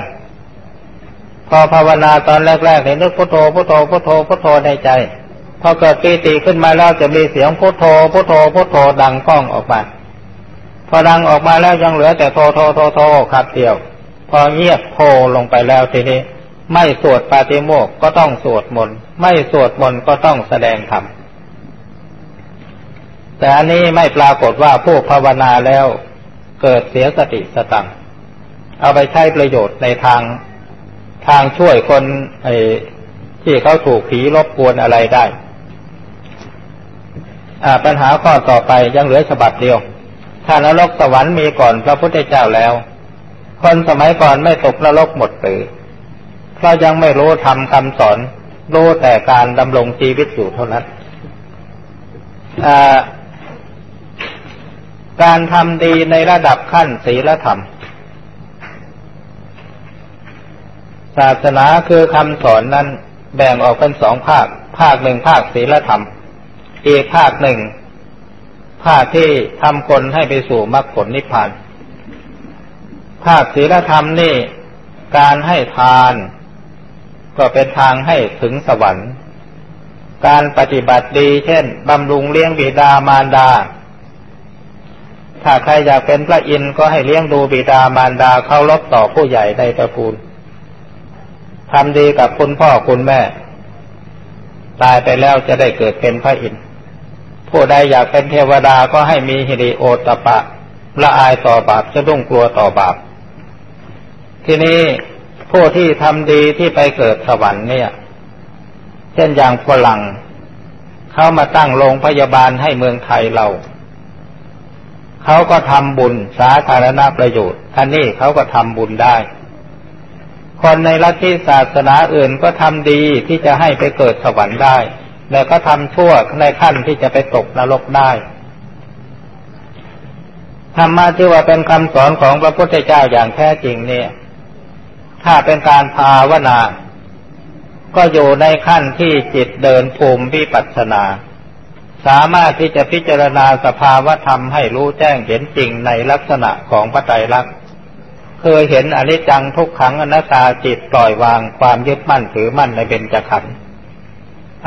พอภาวนาตอนแรกๆเห็นนึกพุทโธพุทโธพุทโธพุทโธในใจ พอเกิดปีติขึ้นมาแล้วจะมีเสียงพุทโธพุทโธพุทโธดังก้องออกมาพอดังออกมาแล้วยังเหลือแต่โทโทโทโทขับเดียว พอเงียบโทลงไปแล้วทีนี้ ไม่สวดปาติโมกก็ต้องสวดมนต์ไม่สวดมนต์ก็ต้องแสดงธรรมแต่อันนี้ไม่ปรากฏว่าผู้ภาวนาแล้วเกิดเสียสติสตัง เอาไปใช้ประโยชน์ในทาง ทางช่วยคนไอ้ที่เขาถูกผีรบกวนอะไรได้ปัญหาข้อต่อไปยังเหลือฉบับเดียว ถ้านรกสวรรค์มีก่อนพระพุทธเจ้าแล้ว คนสมัยก่อนไม่ตกนรกหมดหรือเพราะยังไม่รู้ทำคำสอน รู้แต่การดำรงชีวิตอยู่เท่านั้นการทำดีในระดับขั้นศีลธรรม ศาสนาคือคำสอนนั้นแบ่งออกเป็นสองภาค ภาคหนึ่งภาคศีลธรรม อีกภาคหนึ่ง ภาคที่ทำคนให้ไปสู่มรรคผลนิพพาน ภาคศีลธรรมนี่การให้ทานก็เป็นทางให้ถึงสวรรค์ การปฏิบัติดีเช่น บำรุงเลี้ยงบิดามารดา ถ้าใครอยากเป็นพระอินทร์ก็ให้เลี้ยงดูบิดามารดาเคารพต่อผู้ใหญ่ในตระกูล ทำดีกับคุณพ่อคุณแม่ ตายไปแล้วจะได้เกิดเป็นพระอินทร์ผู้ใดอยากเป็นเทวดาก็ให้มีฮิริโอตปะละอายต่อบาปจะดุ้งกลัวต่อบาป ทีนี้ผู้ที่ทำดีที่ไปเกิดสวรรค์เนี่ย เช่นอย่างฝรั่งเขามาตั้งโรงพยาบาลให้เมืองไทยเรา เขาก็ทำบุญสาธารณประโยชน์ท่านนี้เขาก็ทำบุญได้ คนในลัทธิศาสนาอื่นก็ทำดีที่จะให้ไปเกิดสวรรค์ได้ แล้วก็ทำชั่วในขั้นที่จะไปตกนรกได้ธรรมะที่ว่าเป็นคำสอนของพระพุทธเจ้าอย่างแท้จริงเนี่ย ถ้าเป็นการภาวนา ก็อยู่ในขั้นที่จิตเดินภูมิวิปัสสนา สามารถที่จะพิจารณาสภาวธรรมให้รู้แจ้งเห็นจริงในลักษณะของพระไตรลักษณ์ เคยเห็นอนิจจังทุกขังอนัตตาจิตปล่อยวางความยึดมั่นถือมั่นในเบญจขันธ์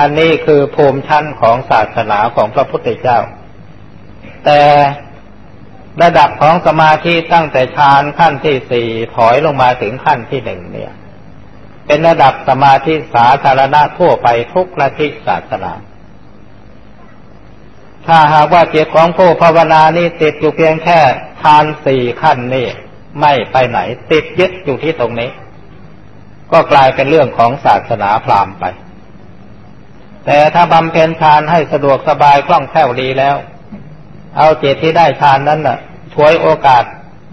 อันนี้คือภูมิชั้นของศาสนาของพระพุทธเจ้า แต่ระดับของสมาธิตั้งแต่ฌานขั้นที่สี่ถอยลงมาถึงขั้นที่หนึ่งเนี่ย เป็นระดับสมาธิสาธารณะทั่วไปทุกละทิศาสนา ถ้าหากว่าจิตของผู้ภาวนานี่ติดอยู่เพียงแค่ฌานสี่ขั้นนี่ ไม่ไปไหน ติดยึดอยู่ที่ตรงนี้ ก็กลายเป็นเรื่องของศาสนาพราหมณ์ไป แต่ถ้าบำเพ็ญฌานให้สะดวกสบายคล่องแคล่วดีแล้ว เอาจิตที่ได้ฌานนั้นน่ะช่วยโอกาส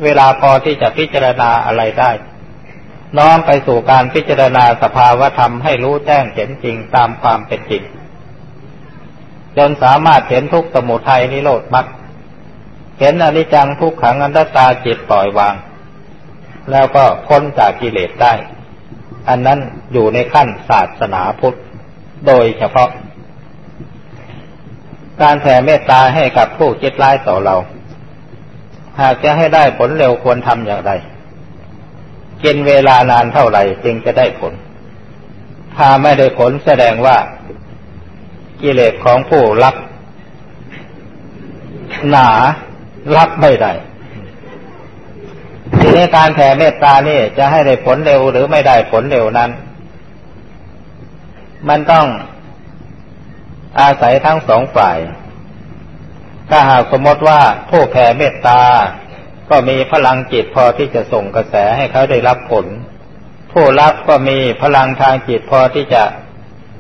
เวลาพอที่จะพิจารณาอะไรได้ น้อมไปสู่การพิจารณาสภาวธรรมให้รู้แจ้งเห็นจริงตามความเป็นจริง จนสามารถเห็นทุกสมุทัยนิโรธมรรคเห็นอนิจจังทุกขังอนัตตาจิตปล่อยวาง แล้วก็พ้นจากกิเลสได้ อันนั้นอยู่ในขั้นศาสนาพุทธ โดยเฉพาะ การแผ่เมตตาให้กับผู้คิดร้ายต่อเรา หากจะให้ได้ผลเร็วควรทำอย่างไรกินเวลานานเท่าไหร่จึงจะได้ผล ถ้าไม่ได้ผลแสดงว่า กิเลสของผู้รับหนารับไม่ได้ ทีนี้การแผ่เมตตานี่จะให้ได้ผลเร็วหรือไม่ได้ผลเร็วนั้น มันต้องอาศัยทั้งสองฝ่าย ถ้าหากสมมติว่าผู้แผ่เมตตา ก็มีพลังจิตพอที่จะส่งกระแสให้เขาได้รับผล ผู้รับก็มีพลังทางจิตพอที่จะ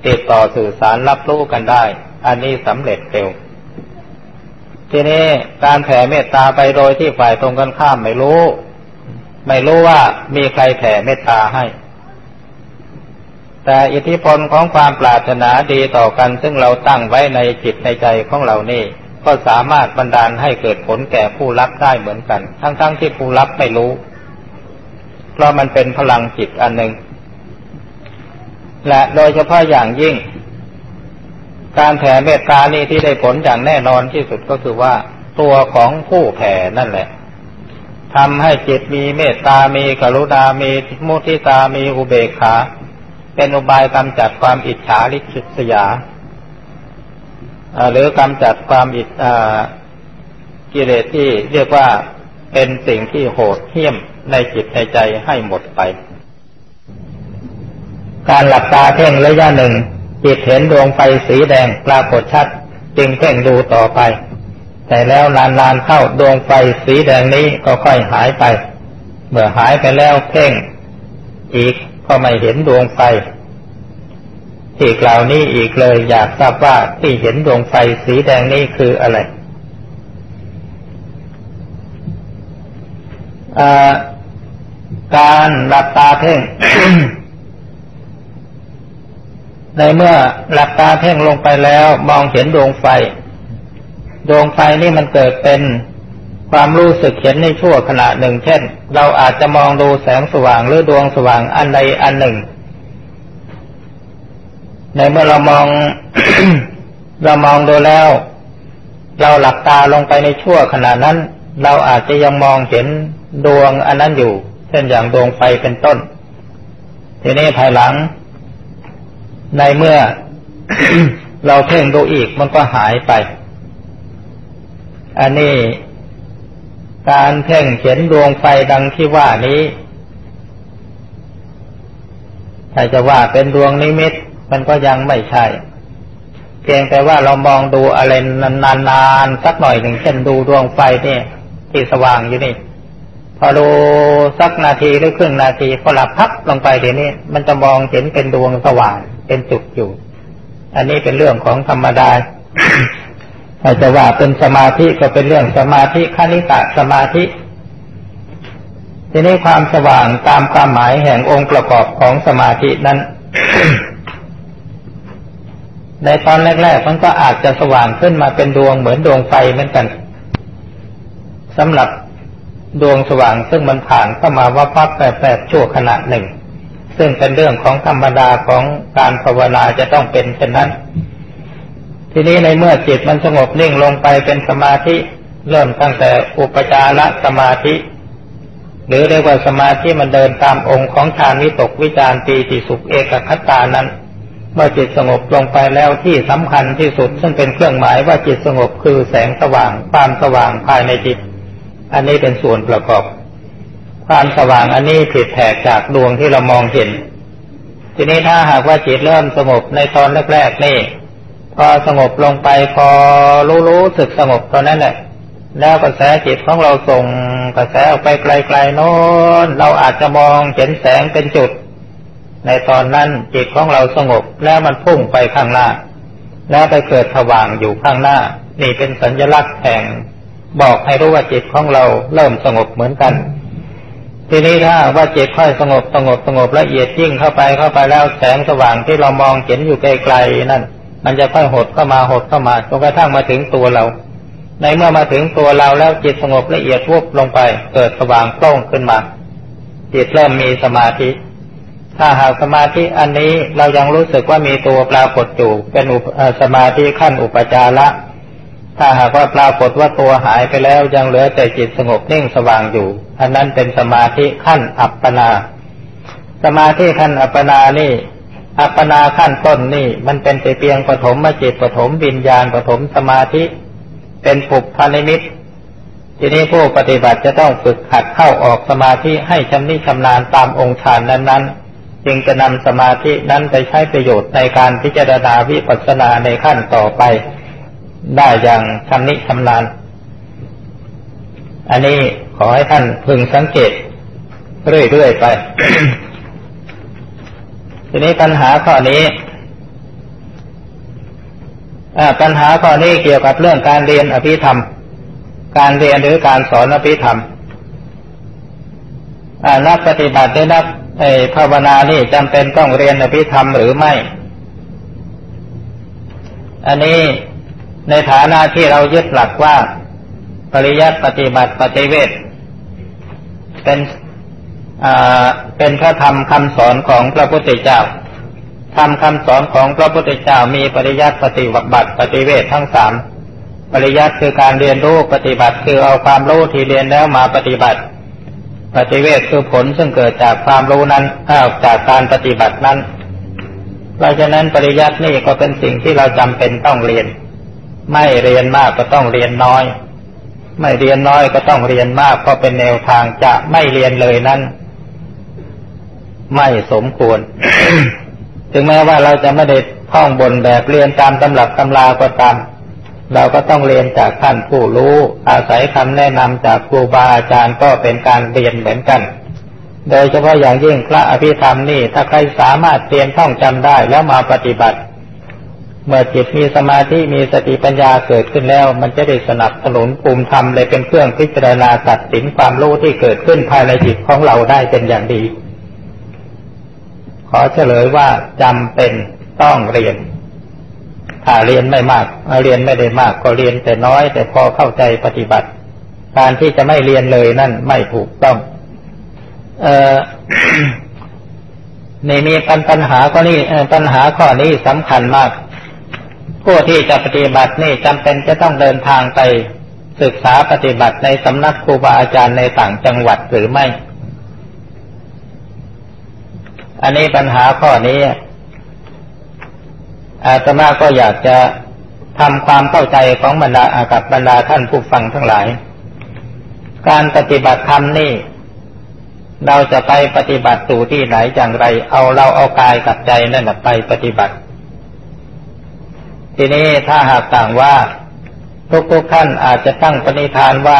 ติดต่อสื่อสารรับรู้กันได้ อันนี้สำเร็จเร็ว ทีนี้การแผ่เมตตาไปโดยที่ฝ่ายตรงกันข้ามไม่รู้ ไม่รู้ว่ามีใครแผ่เมตตาให้ แต่อิทธิพลของความปรารถนาดีต่อกัน ซึ่งเราตั้งไว้ในจิตในใจของเรานี่ก็สามารถบันดาลให้เกิดผลแก่ผู้รับได้เหมือนกัน ทั้งๆทที่ผู้รับไม่รู้ เพราะมันเป็นพลังจิตอันหนึ่ง และโดยเฉพาะอย่างยิ่ง การแผ่เมตตานี่ที่ได้ผลอย่างแน่นอนที่สุดก็คือว่า ตัวของผู้แผ่นั่นแหละ ทำให้จิตมีเมตตามีกรุณามีมุทิตามีอุเบกขา เป็นอุบายกำจัดความอิจฉาริษยสยาหรือกำจัดความอิจกิเลสที่เรียกว่าเป็นสิ่งที่โหดเหี้ยมในจิตในใจให้หมดไป การหลับตาเพ่งระยะหนึ่งจิตเห็นดวงไฟสีแดงปรากฏชัด จึงเพ่งดูต่อไป แต่แล้วนานๆเข้าดวงไฟสีแดงนี้ก็ค่อยหายไป เมื่อหายไปแล้วเพ่ง อีกก็ไม่เห็นดวงไฟที่กล่าวนี้อีกเลยอยากทราบว่าที่เห็นดวงไฟสีแดงนี้คืออะไรการหลับตาเพ่ง ในเมื่อหลับตาเพ่งลงไปแล้วมองเห็นดวงไฟ ดวงไฟนี่มันเกิดเป็นความรู้สึกเห็นในชั่วขณะหนึ่ง เช่น เราอาจจะมองดูแสงสว่างหรือดวงสว่างอันใดอันหนึ่ง ในเมื่อเรามองเรามองดูแล้ว เราหลับตาลงไปในชั่วขณะนั้น เราอาจจะยังมองเห็นดวงอันนั้นอยู่ เช่นอย่างดวงไฟเป็นต้น ทีนี้ภายหลัง ในเมื่อเราเพ่งดูอีกมันก็หายไป อันนี้การเพ่งเห็นดวงไฟดังที่ว่านี้ ถ้าจะว่าเป็นดวงนิมิต มันก็ยังไม่ใช่ เพียงแต่ว่าเรามองดูอะไรนานๆสักหน่อยหนึ่งเช่นดูดวงไฟนี่ที่สว่างอยู่นี่พอดูสักนาทีหรือครึ่งนาทีพอหลับพับลงไปเดี๋ยวนี้มันจะมองเห็นเป็นดวงสว่างเป็นจุดอยู่ อันนี้เป็นเรื่องของธรรมดา ถ้าจะว่าเป็นสมาธิก็เป็นเรื่องสมาธิคณิตะสมาธิ ทีนี้ความสว่างตามความหมายแห่งองค์ประกอบของสมาธินั้น ในตอนแรกๆมันก็อาจจะสว่างขึ้นมาเป็นดวงเหมือนดวงไฟเหมือนกันสำหรับดวงสว่างซึ่งมันผ่านเข้ามาว่าพักแปบๆชั่วขณะหนึ่ง ซึ่งเป็นเรื่องของธรรมดาของการภาวนาจะต้องเป็นเช่นนั้น ทีนี้ในเมื่อจิตมันสงบนิ่งลงไปเป็นสมาธิ เริ่มตั้งแต่อุปจารสมาธิ หรือเรียกว่าสมาธิมันเดินตามองค์ของฌานวิตกวิจารปีติสุขเอกคตานั้น เมื่อจิตสงบลงไปแล้วที่สำคัญที่สุด ซึ่งเป็นเครื่องหมายว่าจิตสงบคือแสงสว่างความสว่างภายในจิต อันนี้เป็นส่วนประกอบ ความสว่างอันนี้ผิดแผกจากดวงที่เรามองเห็น ทีนี้ถ้าหากว่าจิตเริ่มสงบในตอนแรกๆนี่ พอสงบลงไปพอรู้รู้สึกสงบตอนนั้นแหละแล้วกระแสจิตของเราส่งกระแสออกไปไกลๆโน้นเราอาจจะมองเห็นแสงเป็นจุด ในตอนนั้นจิตของเราสงบแล้วมันพุ่งไปข้างหน้า แล้วไปเกิดสว่างอยู่ข้างหน้า นี่เป็นสัญลักษณ์แห่งบอกให้รู้ว่าจิตของเราเริ่มสงบเหมือนกัน ทีนี้ถ้าว่าจิตค่อยสงบสงบสงบละเอียดยิ่งเข้าไปเข้าไปแล้วแสงสว่างที่เรามองเห็นอยู่ไกลๆนั่น มันจะค่อยหดเข้ามาหดเข้ามาจนกระทั่งมาถึงตัวเรา ในเมื่อมาถึงตัวเราแล้วจิตสงบละเอียดวุบลงไป เกิดสว่างโปร่งขึ้นมา จิตเริ่มมีสมาธิ ถ้าหากสมาธิอันนี้เรายังรู้สึกว่ามีตัวปรากฏอยู่เป็นสมาธิขั้นอุปจาระถ้าหากว่าปรากฏว่าตัวหายไปแล้วยังเหลือแต่จิตสงบนิ่งสว่างอยู่ อันนั้นเป็นสมาธิขั้นอัปปนา สมาธิขั้นอัปปนานี่ อัปปนาขั้นต้นนี่มันเป็นแต่เพียงปฐมมจิตปฐมวิญญาณปฐมสมาธิ เป็นปุพพานิมิตทีนี้ผู้ปฏิบัติจะต้องฝึกขัดเข้าออกสมาธิให้ชำนิชำนาญตามองค์ฌานนั้นๆ จึงจะนำสมาธินั้นไปใช้ประโยชน์ในการพิจารณาวิปัสสนาในขั้นต่อไป ได้อย่างชำนิชำนาญ อันนี้ขอให้ท่านพึงสังเกตเรื่อยๆไป ทีนี้ปัญหาข้อนี้ปัญหาข้อนี้เกี่ยวกับเรื่องการเรียนอภิธรรม การเรียนหรือการสอนอภิธรรมนักปฏิบัติได้นักภาวนานี่จำเป็นต้องเรียนอภิธรรมหรือไม่ อันนี้ในฐานะที่เรายึดหลักว่า ปริยัติปฏิบัติปฏิเวทเป็น เป็นพระธรรมคำสอนของพระพุทธเจ้าทำคำสอนของพระพุทธเจ้ามีปริยัติปฏิบัติปฏิเวททั้งสามปริยัติคือการเรียนรู้ปฏิบัติคือเอาความรู้ที่เรียนแล้วมาปฏิบัติ ปฏิเวทคือผลซึ่งเกิดจากความรู้นั้นจากการปฏิบัตินั้น เพราะฉะนั้นปริยัตินี่ก็เป็นสิ่งที่เราจำเป็นต้องเรียน ไม่เรียนมากก็ต้องเรียนน้อย ไม่เรียนน้อยก็ต้องเรียนมากเพราะเป็นแนวทางจะไม่เรียนเลยนั้น ไม่สมควร ถึงแม้ว่าเราจะไม่ได้ท่องบนแบบเรียนตามตำรับตำราก็ตาม เราก็ต้องเรียนจากท่านผู้รู้ อาศัยคำแนะนำจากครูบาอาจารย์ก็เป็นการเรียนเหมือนกัน โดยเฉพาะอย่างยิ่งพระอภิธรรมนี่ถ้าใครสามารถเรียนท่องจำได้แล้วมาปฏิบัติ เมื่อจิตมีสมาธิมีสติปัญญาเกิดขึ้นแล้ว มันจะได้สนับสนุนภูมิธรรมเลยเป็นเครื่องพิจารณาตัดสินความรู้ที่เกิดขึ้นภายในจิตของเราได้เป็นอย่างดีข อเฉลยว่าจำเป็นต้องเรียน ถ้าเรียนไม่มากเรียนไม่ได้มากก็เรียนแต่น้อย แต่พอเข้าใจปฏิบัติ การที่จะไม่เรียนเลยนั่นไม่ถูกต้อง เออนี่มีปัญปัญหาข้อนี้ปัญหาข้อนี้สำคัญมาก ผู้ที่จะปฏิบัตินี่จำเป็นจะต้องเดินทางไปศึกษาปฏิบัติในสำนักครูบาอาจารย์ในต่างจังหวัดหรือไม่ อันนี้ปัญหาข้อนี้อาตมาก็อยากจะทำความเข้าใจของบรรดาอากับบรรดาท่านผู้ฟังทั้งหลาย การปฏิบัติธรรมนี่ เราจะไปปฏิบัติสู่ที่ไหนอย่างไร เอาเราเอากายกับใจนั่นไปปฏิบัติ ทีนี้ถ้าหากต่างว่า ทุกๆท่านอาจจะตั้งปณิธานว่า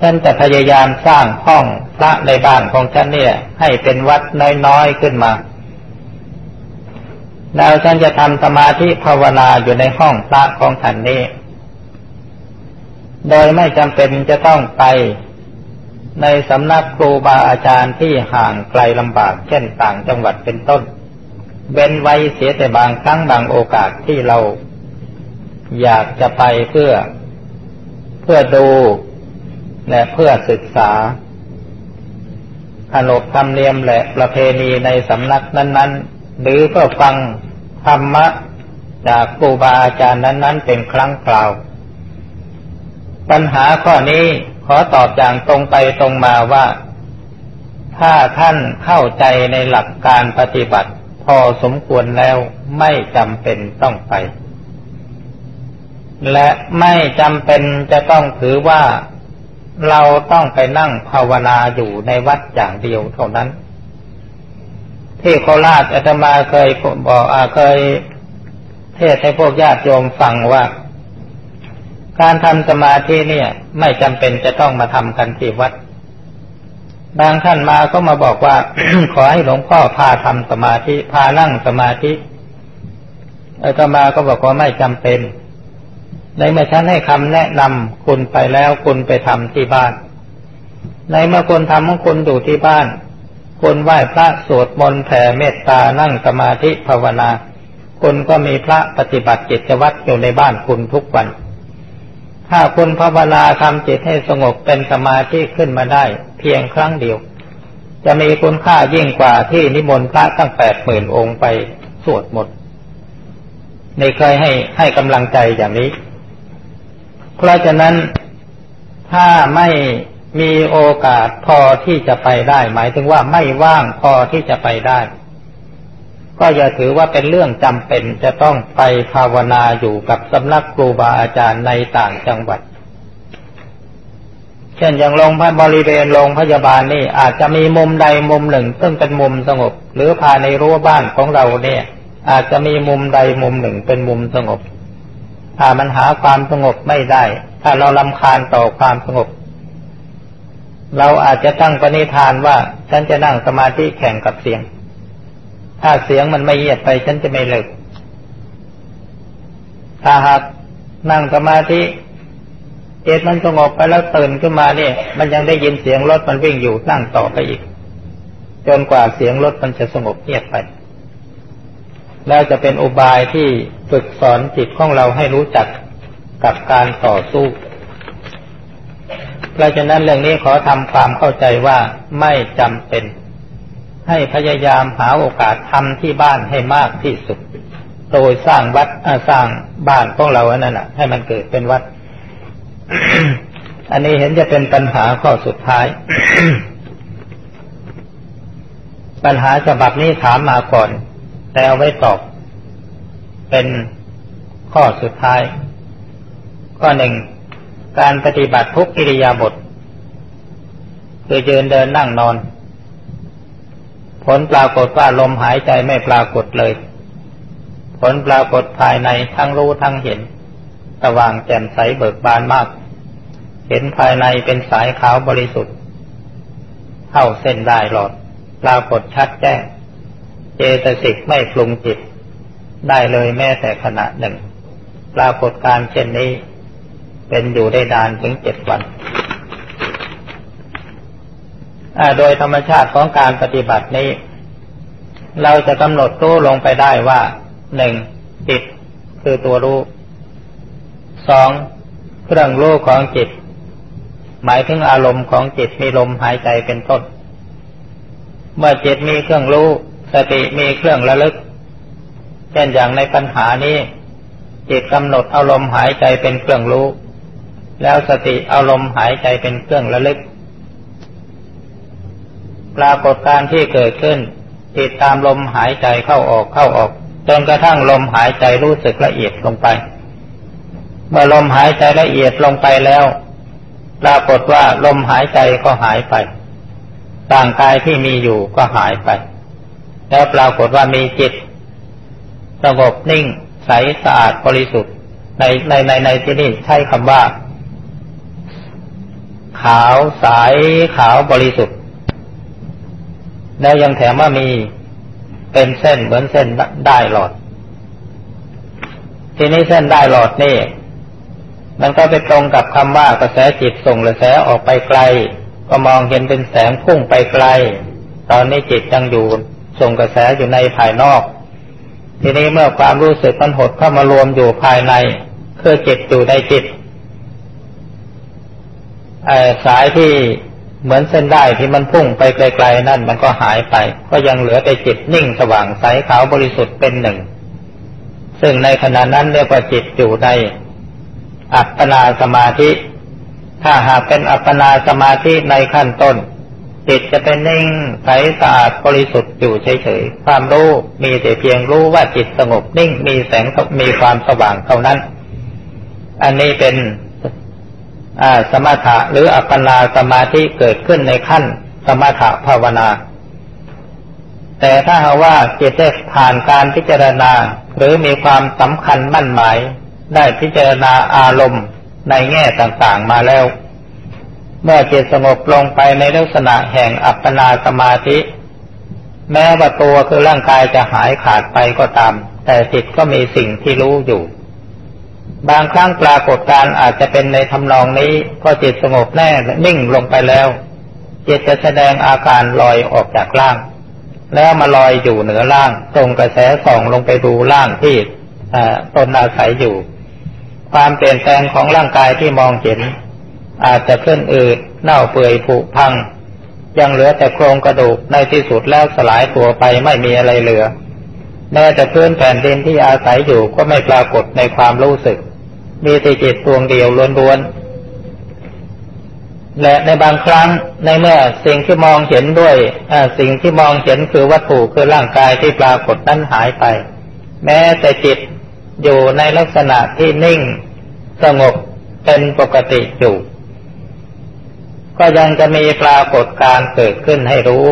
ฉันจะพยายามสร้างห้องพระในบ้านของฉันเนี่ย ให้เป็นวัดน้อยๆขึ้นมา แล้วฉันจะทำสมาธิภาวนาอยู่ในห้องพระของฉันนี้ โดยไม่จำเป็นจะต้องไปในสำนักครูบาอาจารย์ที่ห่างไกลลำบากเช่นต่างจังหวัดเป็นต้น เว้นไว้เสียแต่บางครั้งบางโอกาสที่เรา อยากจะไปเพื่อ เพื่อดู และเพื่อศึกษาขนบธรรมเนียมและประเพณีในสำนักนั้น ๆ หรือเพื่อฟังธรรมะจากครูบาอาจารย์นั้น ๆ เป็นครั้งคราว ปัญหาข้อนี้ขอตอบอย่างตรงไปตรงมาว่า ถ้าท่านเข้าใจในหลักการปฏิบัติ พอสมควรแล้วไม่จำเป็นต้องไป และไม่จำเป็นจะต้องถือว่า เราต้องไปนั่งภาวนาอยู่ในวัดอย่างเดียวเท่านั้น ที่โคราชอาตมาเคยบอกอเคย เทศให้พวกญาติโยมฟังว่า การทำสมาธิเนี่ย ไม่จำเป็นจะต้องมาทำกันที่วัด บางท่านมาก็มาบอกว่า ขอให้หลวงพ่อพาทำสมาธิ พานั่งสมาธิอาตมาก็บอกว่าไม่จำเป็น ในเมื่อฉันให้คำแนะนำคุณไปแล้วคุณไปทำที่บ้าน ในเมื่อคุณทำของคุณอยู่ที่บ้านคุณไหว้พระสวดมนต์แผ่เมตตานั่งสมาธิภาวนาคุณก็มีพระปฏิบัติจิตวัตรอยู่ในบ้านคุณทุกวัน ถ้าคุณภาวนาทำจิตให้สงบเป็นสมาธิขึ้นมาได้ เพียงครั้งเดียว จะมีคุณค่ายิ่งกว่าที่นิมนต์พระตั้งแปดหมื่นองค์ไปสวดหมดในเคยให้ให้กำลังใจอย่างนี้ เพราะฉะนั้นถ้าไม่มีโอกาสพอที่จะไปได้ หมายถึงว่าไม่ว่างพอที่จะไปได้ ก็อย่าถือว่าเป็นเรื่องจำเป็นจะต้องไปภาวนาอยู่กับสำนักครูบาอาจารย์ในต่างจังหวัด เช่นอย่างโรงพยาบริเวณโรงพยาบาลนี่อาจจะมีมุมใดมุมหนึ่ง ซึ่งเป็นมุมสงบ หรือภายในรั้วบ้านของเราเนี่ย อาจจะมีมุมใดมุมหนึ่งเป็นมุมสงบ ถ้ามันหาความสงบไม่ได้ ถ้าเราลำคาญต่อความสงบ เราอาจจะตั้งปณิธานว่าฉันจะนั่งสมาธิแข่งกับเสียง ถ้าเสียงมันไม่เงียบไปฉันจะไม่เลิก ถ้าหากนั่งสมาธิเจตมันสงบไปแล้วตื่นขึ้นมาเนี่ย มันยังได้ยินเสียงรถมันวิ่งอยู่นั่งต่อไปอีก จนกว่าเสียงรถมันจะสงบเงียบไป แล้วจะเป็นอุบายที่ฝึกสอนจิตของเราให้รู้จักกับการต่อสู้ เพราะฉะนั้นเรื่องนี้ขอทำความเข้าใจว่าไม่จำเป็น ให้พยายามหาโอกาสทำที่บ้านให้มากที่สุด โดยสร้างวัดสร้างบ้านของเราอันนั้นนะให้มันเกิดเป็นวัด อันนี้เห็นจะเป็นปัญหาข้อสุดท้าย ปัญหาฉบับนี้ถามมาก่อน แต่เอาไว้ตอบ เป็นข้อสุดท้าย ข้อหนึ่ง การปฏิบัติทุกกิริยาบทคือยืนเดินนั่งนอน ผลปรากฏว่าลมหายใจไม่ปรากฏเลย ผลปรากฏภายในทั้งรู้ทั้งเห็นสว่างแจ่มใสเบิกบานมาก เห็นภายในเป็นสายขาวบริสุทธิ์ เข้าเส้นได้หลอด ปรากฏชัดแจ้ง เจตสิกไม่ปรุงจิต ได้เลยแม้แต่ขณะหนึ่ง ปรากฏการเช่นนี้ เป็นอยู่ได้นานถึงเจ็ดวันโดยธรรมชาติของการปฏิบัตินี้ เราจะกำหนดรู้ลงไปได้ว่าหนึ่งจิตคือตัวรู้สองเครื่องรู้ของจิต หมายถึงอารมณ์ของจิตมีลมหายใจเป็นต้น เมื่อจิตมีเครื่องรู้ สติมีเครื่องระลึก เช่นอย่างในปัญหานี้ จิตกำหนดอารมณ์หายใจเป็นเครื่องรู้ แล้วสติอารมณ์หายใจเป็นเครื่องระลึก ปรากฏการที่เกิดขึ้น ติดตามลมหายใจเข้าออกเข้าออก จนกระทั่งลมหายใจรู้สึกละเอียดลงไป เมื่อลมหายใจละเอียดลงไปแล้ว ปรากฏว่าลมหายใจก็หายไปต่างกายที่มีอยู่ก็หายไป แล้วปรากฏว่ามีจิต สงบนิ่ง ใสสะอาดบริสุทธิ์ ในในในในที่นี้ใช้คำว่า ขาวสายขาวบริสุทธิ์ แล้วยังแถมว่ามีเป็นเส้นเหมือนเส้นได้หลอด ทีนี้เส้นได้หลอดนี่ มันก็ไปตรงกับคำว่ากระแสจิตส่งกระแสออกไปไกล ก็มองเห็นเป็นแสงพุ่งไปไกล ตอนนี้จิตยังอยู่ ส่งกระแสอยู่ในภายนอก ทีนี้เมื่อความรู้สึกมันหดเข้ามารวมอยู่ภายในคือจิตอยู่ในจิตสายที่เหมือนเส้นได้ที่มันพุ่งไปไกลๆนั่นมันก็หายไป ก็ยังเหลือแต่จิตนิ่งสว่างใสขาวบริสุทธิ์เป็นหนึ่ง ซึ่งในขณะนั้นเรียกว่าจิตอยู่ในอัปปนาสมาธิ ถ้าหากเป็นอัปปนาสมาธิในขั้นต้น จิตจะเป็นนิ่งใสสะอาดบริสุทธิ์อยู่เฉยๆ ความรู้มีแต่เพียงรู้ว่าจิตสงบนิ่งมีแสงมีความสว่างเท่านั้น อันนี้เป็นสมถะหรืออัปปนาสมาธิเกิดขึ้นในขั้นสมถะภาวนา แต่ถ้าหากว่าจิตได้ผ่านการพิจารณา หรือมีความสำคัญมั่นหมาย ได้พิจารณาอารมณ์ในแง่ต่างๆมาแล้ว เมื่อจิตสงบลงไปในลักษณะแห่งอัปปนาสมาธิ แม้ว่าตัวคือร่างกายจะหายขาดไปก็ตาม แต่จิตก็มีสิ่งที่รู้อยู่ บางครั้งปรากฏการอาจจะเป็นในทำนองนี้พอจิตสงบแน่นิ่งลงไปแล้วจิตจะแสดงอาการลอยออกจากล่าง แล้วมาลอยอยู่เหนือล่าง ตรงกระแสส่องลงไปดูล่างที่ตนอาศัยอยู่ ความเปลี่ยนแปลงของร่างกายที่มองเห็น อาจจะขึ้นอืดเน่าเปื่อยผุพัง ยังเหลือแต่โครงกระดูกในที่สุดแล้วสลายตัวไปไม่มีอะไรเหลือ แม้แต่พื้นแผ่นดินที่อาศัยอยู่ก็ไม่ปรากฏในความรู้สึก มีแต่จิตดวงเดียวล้วนๆและในบางครั้งในเมื่อสิ่งที่มองเห็นด้วยสิ่งที่มองเห็นคือวัตถุคือร่างกายที่ปรากฏนั้นหายไป แม้แต่จิตอยู่ในลักษณะที่นิ่ง สงบเป็นปกติอยู่ ก็ยังจะมีปรากฏการเกิดขึ้นให้รู้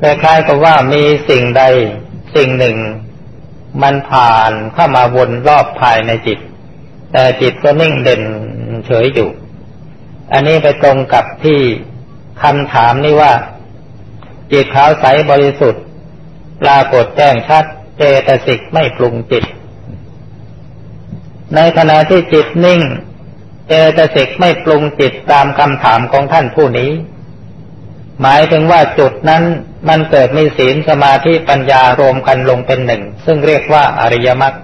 คล้ายๆกับว่ามีสิ่งใดสิ่งหนึ่ง มันผ่านเข้ามาวนรอบภายในจิต แต่จิตก็นิ่งเด่นเฉยอยู่ อันนี้ไปตรงกับที่คำถามนี้ว่า จิตขาวใสบริสุทธิ์ปรากฏแจ้งชัดเจตสิกไม่ปรุงจิต ในขณะที่จิตนิ่ง เจตสิกไม่ปรุงจิตตามคำถามของท่านผู้นี้ หมายถึงว่าจุดนั้นมันเกิดมีศีลสมาธิปัญญารวมกันลงเป็นหนึ่ง ซึ่งเรียกว่าอริยมรรค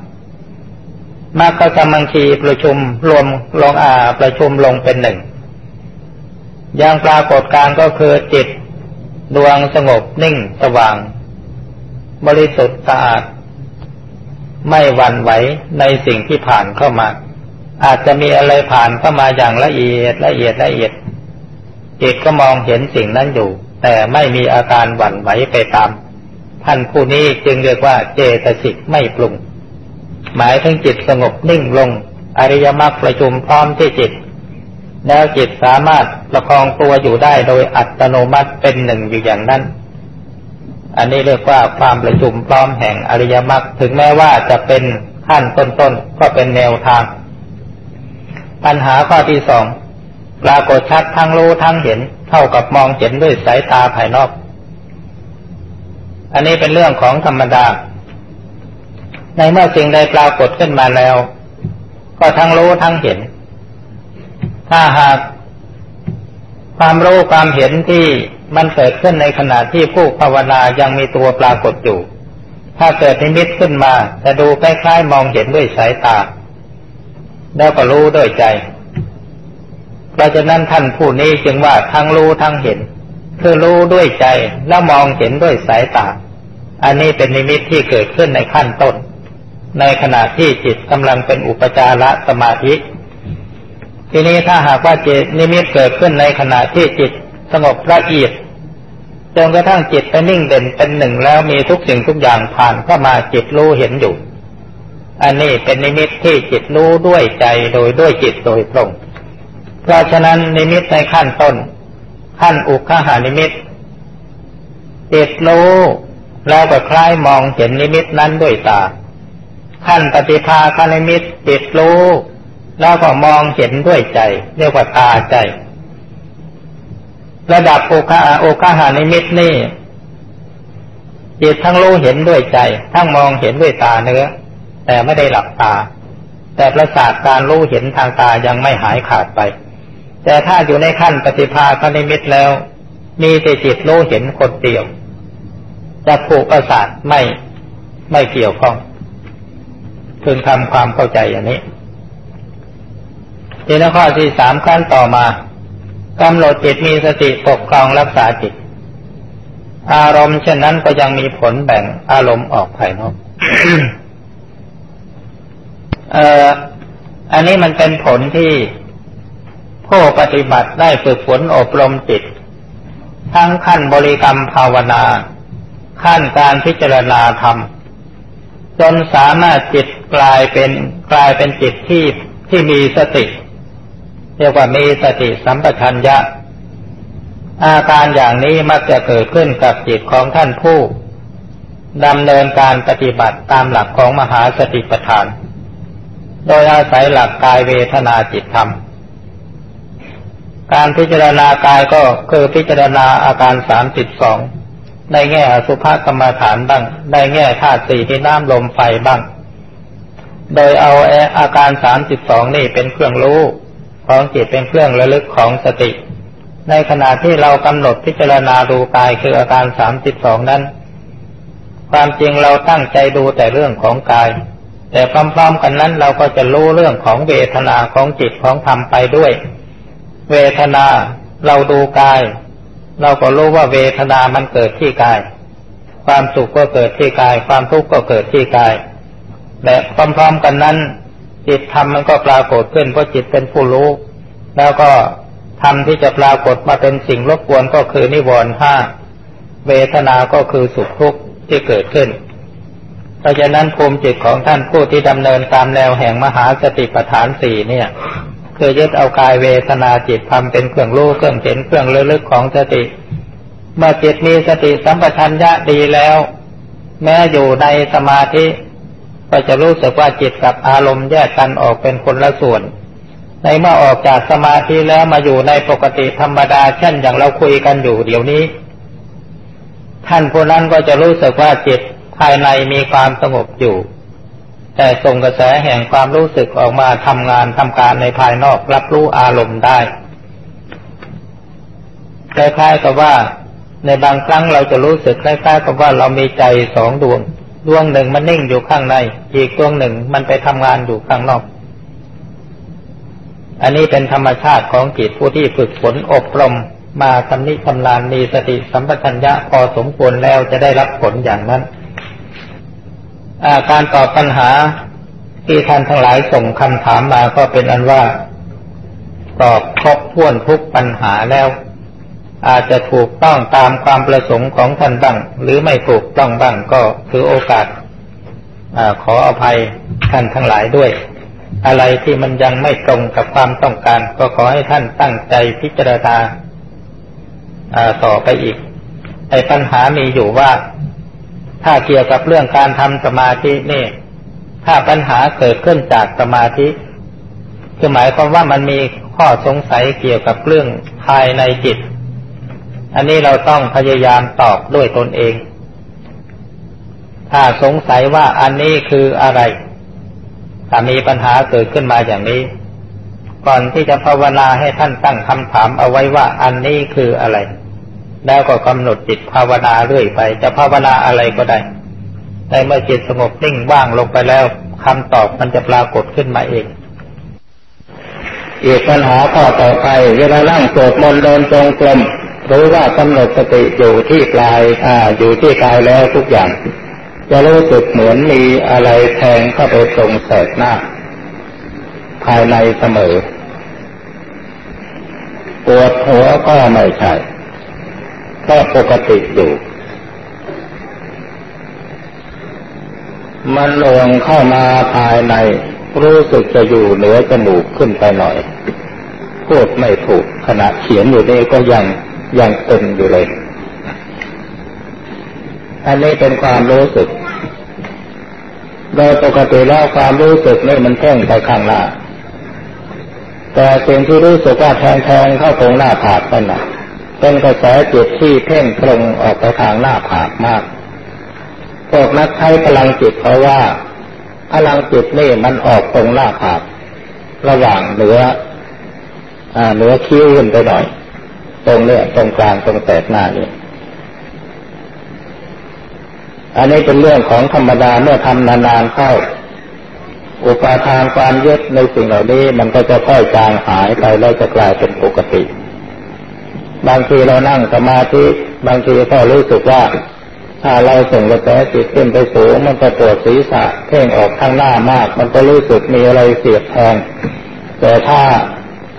มรรคสมังคีประชุมรวมลงอาประชุมลงเป็นหนึ่งอย่างปรากฏการก็คือจิต ดวงสงบนิ่งสว่าง บริสุทธิ์สะอาด ไม่หวั่นไหวในสิ่งที่ผ่านเข้ามา อาจจะมีอะไรผ่านเข้ามาอย่างละเอียดละเอียดละเอียดจิตก็มองเห็นสิ่งนั้นอยู่ แต่ไม่มีอาการหวั่นไหวไปตาม ท่านผู้นี้จึงเรียกว่าเจตสิกไม่ปรุง หมายถึงจิตสงบนิ่งลง อริยมรรคประชุมพร้อมที่จิต แล้วจิตสามารถประคองตัวอยู่ได้โดยอัตโนมัติเป็นหนึ่งอยู่อย่างนั้น อันนี้เรียกว่าความประชุมพร้อมแห่งอริยมรรคถึงแม้ว่าจะเป็นขั้นต้นๆก็เป็นแนวทาง ปัญหาข้อที่สองปรากฏชัดทั้งรู้ทั้งเห็น เท่ากับมองเห็นด้วยสายตาภายนอก อันนี้เป็นเรื่องของธรรมดา ในเมื่อสิ่งใดปรากฏขึ้นมาแล้ว ก็ทั้งรู้ทั้งเห็น ถ้าหากความรู้ความเห็นที่มันเกิดขึ้นในขณะที่ผู้ภาวนายังมีตัวปรากฏอยู่ ถ้าเกิดนิมิตขึ้นมาจะดูคล้ายๆมองเห็นด้วยสายตา แล้วก็รู้ด้วยใจ เพราะฉะนั้นท่านผู้นี้จึงว่าทั้งรู้ทั้งเห็น คือรู้ด้วยใจแล้วมองเห็นด้วยสายตา อันนี้เป็นนิมิตที่เกิดขึ้นในขั้นต้น ในขณะที่จิตกำลังเป็นอุปจารสมาธิ ทีนี้ถ้าหากว่าจิตนิมิตเกิดขึ้นในขณะที่จิตสงบละเอียดจนกระทั่งจิตไปนิ่งเด่นเป็นหนึ่งแล้วมีทุกสิ่งทุกอย่างผ่านเข้ามาจิตรู้เห็นอยู่ อันนี้เป็นนิมิตที่จิตรู้ด้วยใจโดยด้วยจิตโดยตรง เพราะฉะนั้นนิมิตในขั้นต้น ขั้นอุคคหนิมิตจิตรู้แล้วก็คล้ายมองเห็นนิมิตนั้นด้วยตา ขั้นปฏิภาคนิมิตจิตรู้แล้วก็มองเห็นด้วยใจ เรียกว่าตาใจ ระดับโอคาโอคาหานิมิตนี่จิตทั้งรู้เห็นด้วยใจ ทั้งมองเห็นด้วยตาเนื้อ แต่ไม่ได้หลับตา แต่ประสาทการรู้เห็นทางตายังไม่หายขาดไป แต่ถ้าอยู่ในขั้นปฏิภาคนิมิตแล้ว มีแต่จิตรู้เห็นคนเดียวจะผูกประสาทไม่ไม่เกี่ยวข้องพึงทำความเข้าใจอย่างนี้ทีนี้ข้อที่สามขั้นต่อมากำหนดจิตมีสติปกครองรักษาจิต อารมณ์เช่นนั้นก็ยังมีผลแบ่งอารมณ์ออกภายนอก เอ่ออันนี้มันเป็นผลที่ผู้ปฏิบัติได้ฝึกฝนอบรมจิต ทั้งขั้นบริกรรมภาวนา ขั้นการพิจารณาธรรม จนสามารถจิตกลายเป็นกลายเป็นจิตที่ที่มีสติ เรียกว่ามีสติสัมปชัญญะ อาการอย่างนี้มักจะเกิดขึ้นกับจิตของท่านผู้ดำเนินการปฏิบัติตามหลักของมหาสติปัฏฐาน โดยอาศัยหลักกายเวทนาจิตธรรม การพิจารณากายก็คือพิจารณาอาการสามสิบสองในแง่อสุภกรรมฐานบ้างในแง่ธาตุสี่ที่น้ำลมไฟบ้าง โดยเอาอาการสามสิบสองนี่เป็นเครื่องรู้ของจิตเป็นเครื่องระลึกของสติ ในขณะที่เรากำหนดพิจารณาดูกายคืออาการสามสิบสองนั้น ความจริงเราตั้งใจดูแต่เรื่องของกาย แต่พร้อมๆกันนั้นเราก็จะรู้เรื่องของเวทนาของจิตของธรรมไปด้วย เวทนาเราดูกาย เราก็รู้ว่าเวทนามันเกิดที่กาย ความสุขก็เกิดที่กาย ความทุกข์ก็เกิดที่กายและพร้อมๆกันนั้น จิตธรรมมันก็ปรากฏขึ้นเพราะจิตเป็นผู้รู้ แล้วก็ธรรมที่จะปรากฏมาเป็นสิ่งรบกวนก็คือนิวรณ์ห้าเวทนาก็คือสุขทุกข์ที่เกิดขึ้น ราะฉะนั้นภูมิจิตของท่านผู้ที่ดำเนินตามแนวแห่งมหาสติปัฏฐานสี่เนี่ย คือยึดเอากายเวทนาจิตธรรมเป็นเครื่องรู้เครื่องเห็นเครื่องระลึกของสติ เมื่อจิตมีสติสัมปชัญญะดีแล้ว แม้อยู่ในสมาธิ ก็จะรู้สึกว่าจิตกับอารมณ์แยกกันออกเป็นคนละส่วน ในเมื่อออกจากสมาธิแล้วมาอยู่ในปกติธรรมดา เช่นอย่างเราคุยกันอยู่เดี๋ยวนี้ ท่านผู้นั้นก็จะรู้สึกว่าจิต ภายในมีความสงบอยู่ แต่ส่งกระแสแห่งความรู้สึกออกมาทำงานทำการในภายนอกรับรู้อารมณ์ได้คล้ายๆกับว่าในบางครั้งเราจะรู้สึกคล้ายๆกับว่าเรามีใจสองดวง ดวงหนึ่งมันนิ่งอยู่ข้างใน อีกดวงหนึ่งมันไปทำงานอยู่ข้างนอก อันนี้เป็นธรรมชาติของจิตผู้ที่ฝึกฝนอบรม มาทำนิทำลานมีสติสัมปชัญญะพอสมควรแล้วจะได้รับผลอย่างนั้น การตอบปัญหาที่ท่านทั้งหลายส่งคำถามมาก็เป็นอันว่า ตอบครบถ้วนทุกปัญหาแล้ว อาจจะถูกต้องตามความประสงค์ของท่านบ้าง หรือไม่ถูกต้องบ้างก็ถือโอกาสอขออภัยท่านทั้งหลายด้วย อะไรที่มันยังไม่ตรงกับความต้องการ ก็ขอให้ท่านตั้งใจพิจารณาต่อไปอีกไอ้ปัญหามีอยู่ว่า ถ้าเกี่ยวกับเรื่องการทำสมาธินี่ ถ้าปัญหาเกิดขึ้นจากสมาธิคือหมายความว่ามันมีข้อสงสัยเกี่ยวกับเรื่องภายในจิต อันนี้เราต้องพยายามตอบด้วยตนเอง ถ้าสงสัยว่าอันนี้คืออะไร ถ้ามีปัญหาเกิดขึ้นมาอย่างนี้ ก่อนที่จะภาวนาให้ท่านตั้งคำถามเอาไว้ว่าอันนี้คืออะไร แล้วก็กำหนดจิตภาวนาเรื่อยไป จะภาวนาอะไรก็ได้ในเมื่อจิตสงบนิ่งว่างลงไปแล้วคำตอบมันจะปรากฏขึ้นมาเองอีกปัญหาข้อต่อไป เวลานั่งสวดมนต์เดินจงกรมรู้ว่ากำหนดสติอยู่ที่ปลายอ่าอยู่ที่กายแล้วทุกอย่าง จะรู้สึกเหมือนมีอะไรแทงเข้าไปตรงแสกหน้า ภายในเสมอปวดหัวก็ไม่ใช่ ก็ปกติอยู่มันลงเข้ามาภายใน รู้สึกจะอยู่เหนือจมูกขึ้นไปหน่อยพูดไม่ถูกขณะเขียนอยู่นี่ก็ยังยังตึงอยู่เลย อันนี้เป็นความรู้สึก โดยปกติแล้วความรู้สึกนี่มันแท่งไปข้างหน้า แต่สิ่งที่รู้สึกว่าแทงแทงเข้าตรงหน้าผากนั่นนะ เป็นกระแสจิตที่เพ่งตรงออกไปทางหน้าผากมาก พวกนักใช้พลังจิตเพราะว่าพลังจิตนี่มันออกตรงหน้าผากระหว่างเหนือเหนือคิ้วขึ้นไปหน่อย ตรงเนี้ยตรงกลางตรงแตกหน้านี่อันนี้เป็นเรื่องของธรรมดาเมื่อทำนานๆเข้า อุปาทานความยึดในสิ่งเหล่านี้มันก็จะค่อยจางหายไปแล้วจะกลายเป็นปกติ บางทีเรานั่งสมาธิบางทีก็รู้สึกว่า ถ้าเราส่งกระแสจิตขึ้นไปสูง มันจะปวดศีรษะเพ่งออกข้างหน้ามาก มันก็รู้สึกมีอะไรเสียบแทงแต่ถ้า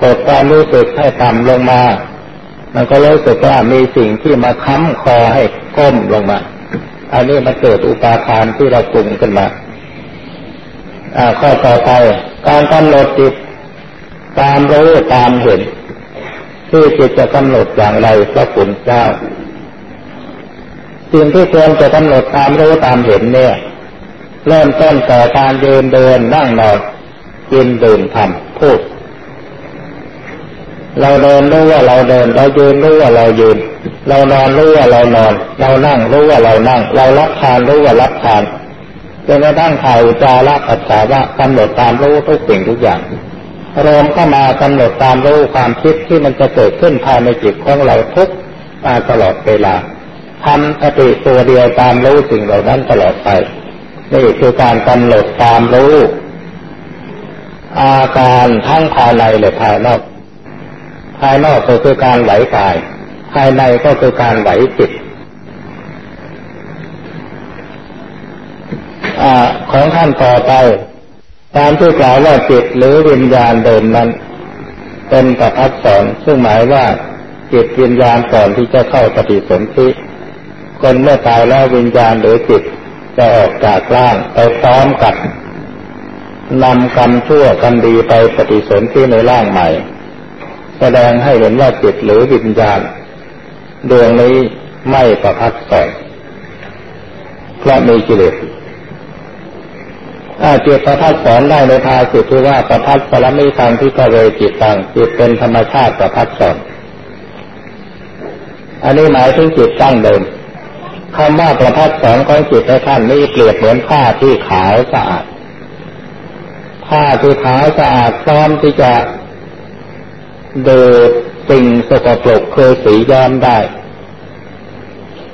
กดความรู้สึกให้ต่ำลงมา มันก็รู้สึกว่ามีสิ่งที่มาค้ำคอให้ก้มลงมาอันนี้มันเกิดอุปาทานที่เราปรุงขึ้นมาข้อต่อไป การกำหนดจิตตามรู้ตามเห็น ที่จิตจะกำหนดอย่างไรพระคุณเจ้าสิ่งที่ควรจะกำหนดตามรู้ตามเห็นเนี่ย เริ่มต้นแต่การยืนเดินนั่งนอนกินดื่มทำพูด เราเดินรู้ว่าเราเดิน เรายืนรู้ว่าเรายืน เรานอนรู้ว่าเรานอน เรานั่งรู้ว่าเรานั่ง เรารับทานรู้ว่ารับทานจนกระทั่งถ่ายจาระปัสสาวะกำหนดตามรู้ทุกสิ่งทุกอย่าง รวมเข้ามากำหนดตามรู้ความคิดที่มันจะเกิดขึ้นภายในจิตของเราทุกมาตลอดเวลาทำสติตัวเดียวตามรู้สิ่งเหล่านั้นตลอดไป นี่คือการกำหนดตามรู้ อาการทั้งภายในและภายนอก ภายนอกก็คือการไหวกาย ภายในก็คือการไหวจิตอของท่านต่อไป ตามที่กล่าวว่าจิตหรือวิญญาณเดิมนั้น เป็นประพัดสอนซึ่งหมายว่าจิตวิญญาณก่อนที่จะเข้าปฏิสนธิคนเมื่อตายแล้ววิญญาณหรือจิตจะออกจากร่างไปพร้อมกับนำกรรมชั่วกรรมดีไปปฏิสนธิในร่างใหม่ แสดงให้เห็นว่าจิตหรือวิญญาณดวงนี้ไม่ประพัดสอนเพราะมีกิเลส จิตประพัดสอนได้ในทาจิตที่ว่าประพัดสรมิทางที่กเวจิตตังจิตเป็นธรรมชาติประพัดสอนอันนี้หมายถึงจิตตั้งเดิมคำว่าประพัดสอนของจิตในท่านนี้เปรียบเหมือนผ้าที่ขาวสะอาดผ้าที่ขาวสะอาดพร้อมที่จะดิดสิ่งสกปรกเคยสีย้อมได้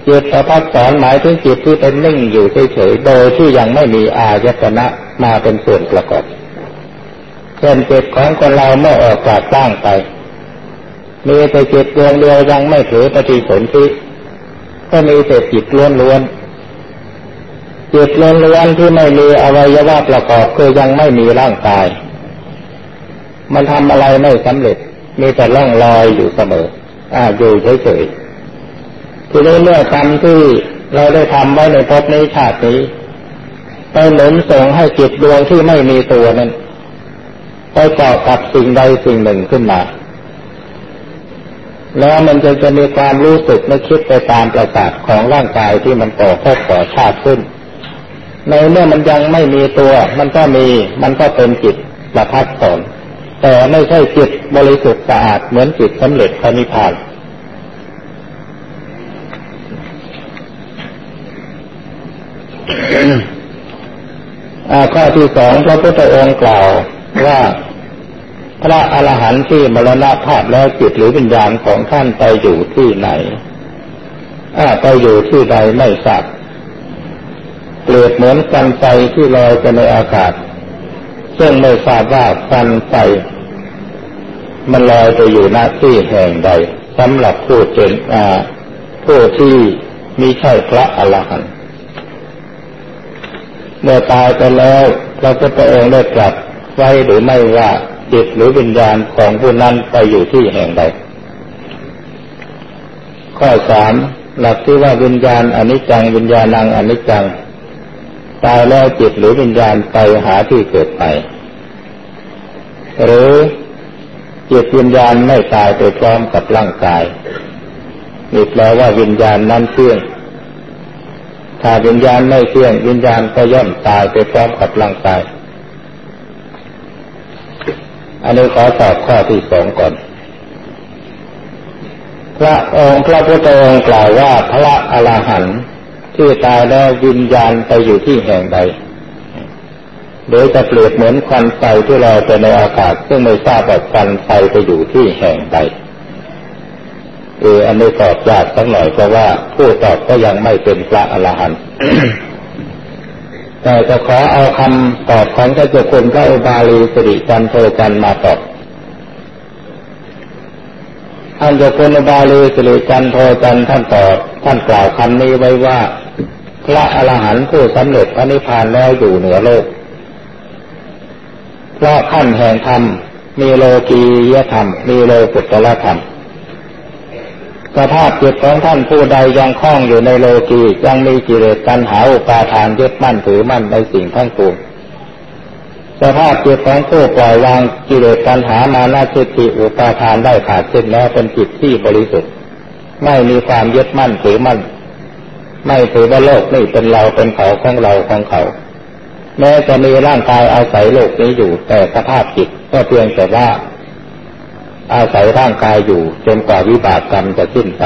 จิตประพัดสอนหมายถึงจิตที่เป็นนิ่งอยู่เฉยๆโดยที่ยังไม่มีอายตนะมาเป็นส่วนประกอบเช่นจิตของคนเราเมื่อออกจากร่างไป มีแต่จิตดวงเดียวยังไม่ถือปฏิสนธิก็มีแต่จิตล้วนๆจิตล้วนๆที่ไม่มีอวัยวะประกอบคือยังไม่มีร่างกาย มันทำอะไรไม่สำเร็จ มีแต่ล่องลอยอยู่เสมอ อ่าอยู่เฉยๆ ทีนี้เมื่อกรรมที่เราได้ทำไว้ในภพในชาตินี้ไปหนุนส่งให้จิตดวงที่ไม่มีตัวนั้นไปเกาะกับสิ่งใดสิ่งหนึ่งขึ้นมา แล้วมันจะจะมีความรู้สึกและคิดไปตามประสาทของร่างกายที่มันต่อภพต่อชาติขึ้น ในเมื่อมันยังไม่มีตัว มันก็มีมันก็เป็นจิตประพัดสอนแต่ไม่ใช่จิตบริสุทธิ์สะอาดเหมือนจิตสำเร็จพระนิพพาน ข้อที่สองพระพุทธองค์กล่าวว่าพระอรหันต์ที่มรณภาพแล้วจิตหรือวิญญาณของท่านไปอยู่ที่ไหนไปอยู่ที่ใดไม่ทราบเปรียบเหมือนกันไฟที่ลอยไปในอากาศ ซึ่งไม่ทราบว่าฟันไฟมันลอยไปอยู่หน้าที่แห่งใดสำหรับผู้เจนผู้ที่มีใช่พระอรหันต์ เมื่อตายไปแล้วพระพุทธองค์ได้ตรัสไว้หรือไม่ว่าจิตหรือวิญญาณของผู้นั้นไปอยู่ที่แห่งใด ข้อสามหลักที่ว่าวิญญาณอนิจจังวิญญาณังอนิจจัง ตายแล้วจิตหรือวิญญาณไปหาที่เกิดไปหรือจิตวิญญาณไม่ตายไปพร้อมกับร่างกายนี่แปลว่าวิญญาณนั้นเที่ยง ถ้าวิญญาณไม่เที่ยงวิญญาณก็ย่อมตายไปพร้อมกับร่างกาย อันนี้ขอตอบข้อที่สองก่อน พระองค์พระพุทธองค์กล่าวว่าพระอรหันต์ที่ตายแล้ววิญญาณไปอยู่ที่แห่งใดโดยจะเปรียบเหมือนควันไฟที่ลอยไปในอากาศ ซึ่งไม่ทราบว่าควันไฟไปอยู่ที่แห่งใด เอออันนี้ตอบยากสักหน่อยเพราะว่าผู้ตอบก็ยังไม่เป็นพระอรหันต์แต่จะขอเอาคำตอบของพระเจ้าคุณพระอุบาลีสิริจันโทจันมาตอบท่านเจ้าคุณอุบาลีสิริจันโทจันท่านตอบท่านกล่าวคำนี้ไว้ว่า พระอรหันต์ผู้สำเร็จพระนิพพานแล้วอยู่เหนือโลกเพราะขั้นแห่งธรรมมีโลกียธรรม มีโลกุตละธรรม สภาพจิตของท่านผู้ใดยังคล้องอยู่ในโลกียังมีกิเลสตัณหาอุปาทานยึดมั่นถือมั่นในสิ่งทั้งปวงสภาพจิตของผู้ปล่อยวางกิเลสตัณหามานาจิติอุปาทานได้ขาดสิ้นแล้วเป็นจิตที่บริสุทธิ์ ไม่มีความยึดมั่นถือมั่น ไม่ถือว่าโลกนี่เป็นเราเป็นเขาของเราของเขา แม้จะมีร่างกายอาศัยโลกนี้อยู่แต่สภาพจิตก็เพียงแต่ว่า อาศัยร่างกายอยู่ จนกว่าวิบากกรรมจะสิ้นไป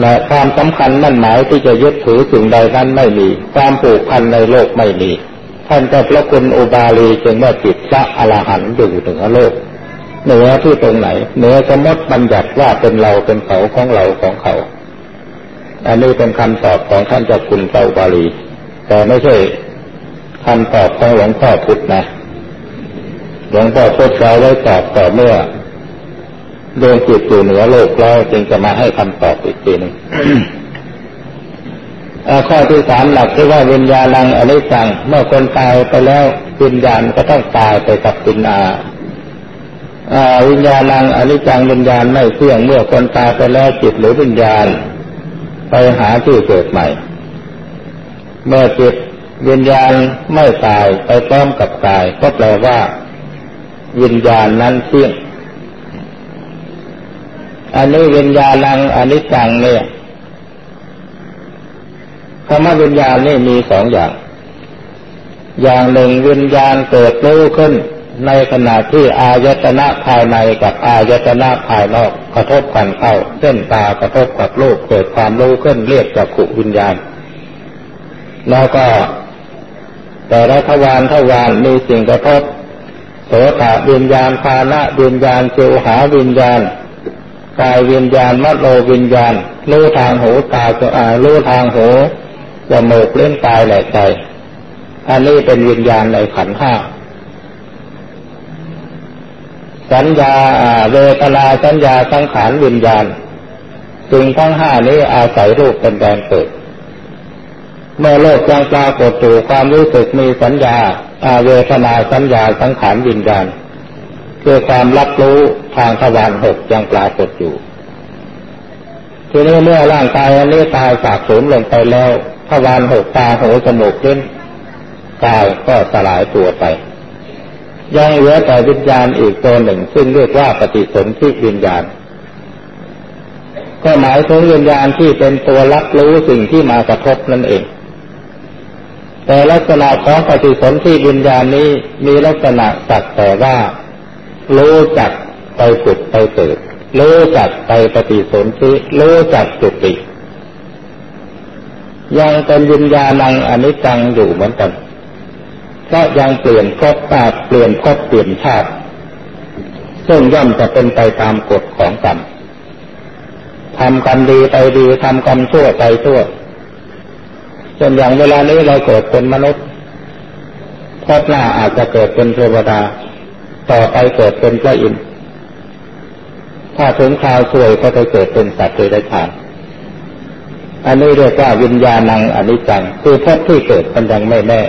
และความสำคัญมั่นหมายที่จะยึดถือสิ่งใดนั้นไม่มี ความผูกพันในโลกไม่มี ท่านเจ้าพระคุณอุบาลีจึงว่าจิตพระอรหันต์อยู่เหนือโลกเหนือที่ตรงไหนเหนือสมมติบัญญัติว่าเป็นเราเป็นเขาของเราของเขา อันนี้เป็นคำตอบของท่านเจ้าคุณพระอุบาลี แต่ไม่ใช่คำตอบของหลวงพ่อพุธนะ หลวงพ่อพุธเราไว้ตอบต่อเมื่อดวงจิตอยู่เหนือโลกแล้วจึงจะมาให้คำตอบอีกทีนึงข้อที่สามหลักที่ว่าวิญญาณังอนิจจัง เมื่อคนตายไปแล้ววิญญาณก็ต้องตายไปกับปินาวิญญาณังอนิจจังวิญญาณไม่เที่ยงเมื่อคนตายไปแล้วจิตหรือวิญญาณ ไปหาที่เกิดใหม่ เมื่อจิตวิญญาณไม่ตายไปพร้อมกับกาย ก็แปลว่า วิญญาณนั้นเที่ยงอันนี้วิญญาณังอนิจจังเนี่ยคำว่าวิญญาณนี่มีสองอย่าง อย่างหนึ่งวิญญาณเกิดรู้ขึ้น ในขณะที่อายตนะภายในกับอายตนะภายนอกกระทบกันเข้า เส้นตากระทบกับรูปเกิดความรู้ขึ้นเรียกจักขุวิญญาณ แล้วก็ แต่ละทวารทวารมีสิ่งกระทบ โสตวิญญาณภาณะวิญญาณจิวหาวิญญาณกายวิญญาณมโนวิญญาณรู้ทางหูตาจะอ่ารู้ทางหูจมูกเล่นกายแหละใจอันนี้เป็นวิญญาณในขันห้าสัญญาเวทนาสัญญาสังขารวิญญาณสิ่งทั้งห้านี้อาศัยรูปเป็นแดนเกิด เมื่อโลกยังปรากฏอยู่ความรู้สึกมีสัญญาอาเวทนาสัญญาสังขารวิญญาณคือความรับรู้ทางทวารหกยังปรากฏอยู่ทีนี้เมื่อร่างกายอันนี้ตายจากสูญลงไปแล้วทวารหกตาหูจมูกลิ้นกายก็สลายตัวไป ยังเหลือแต่วิญญาณอีกตัวหนึ่ง ซึ่งเรียกว่าปฏิสนธิวิญญาณ ก็หมายถึงวิญญาณที่เป็นตัวรับรู้สิ่งที่มากระทบนั่นเอง แต่ลักษณะของปฏิสนธิวิญญาณนี้มีลักษณะสักแต่ว่ารู้จักไปฝึกไปเกิดรู้จักไปปฏิสนธิรู้จักจุติยังเป็นวิญญาณังอนิจจังอยู่เหมือนกันก็ยังเปลี่ยนภพตาเปลี่ยนภพเปลี่ยนชาติ ซึ่งย่อมจะเป็นไปตามกฎของกรรมทำกรรมดีไปดีทำกรรมชั่วไปชั่ว ช่นอย่างเวลานี้เราเกิดเป็นมนุษย์พบหน้าอาจจะเกิดเป็นเทวดา ต่อไปเกิดเป็นพระอินทร์ถ้าถึงคราวสวยก็จะเกิดเป็นสัตว์เดรัจฉานอันนี้เรียกว่าวิญญาณังอนิจจัง คือพบที่เกิดมันยังไม่แน่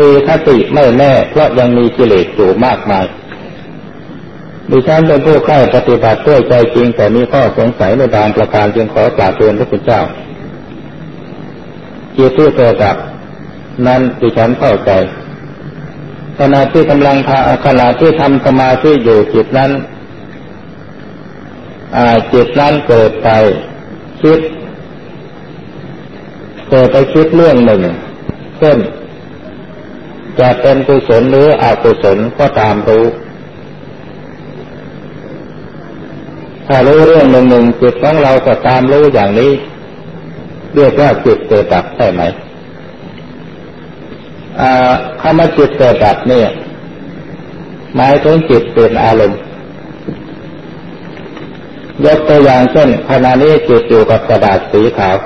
มีคติไม่แน่ เพราะยังมีกิเลสอยู่มากมายดิฉันเป็นผู้ใกล้ปฏิบัติด้วยใจจริง แต่มีข้อสงสัยในบางประการจึงขอกราบเรียนพระคุณเจ้า จิตที่เกิดดับนั้นดิฉันเข้าใจขณะที่กำลังทขณะที่ทำสมาธิอยู่จิตนั้นจิตนั้นเกิดไปคิดเกิดไปคิดเรื่องหนึ่งเช่นจะเป็นกุศลหรืออกุศลก็ตามรู้ ถ้ารู้เรื่องหนึ่งหนึ่งจิตของเราก็ตามรู้อย่างนี้ เรียกว่าจิตเกิดดับใช่ไหมคำว่าจิตเกิดดับเนี่ยหมายถึงจิตเป็นอารมณ์ ยกตัวอย่างเช่นขณะนี้จิตอยู่กับกระดาษสีขาว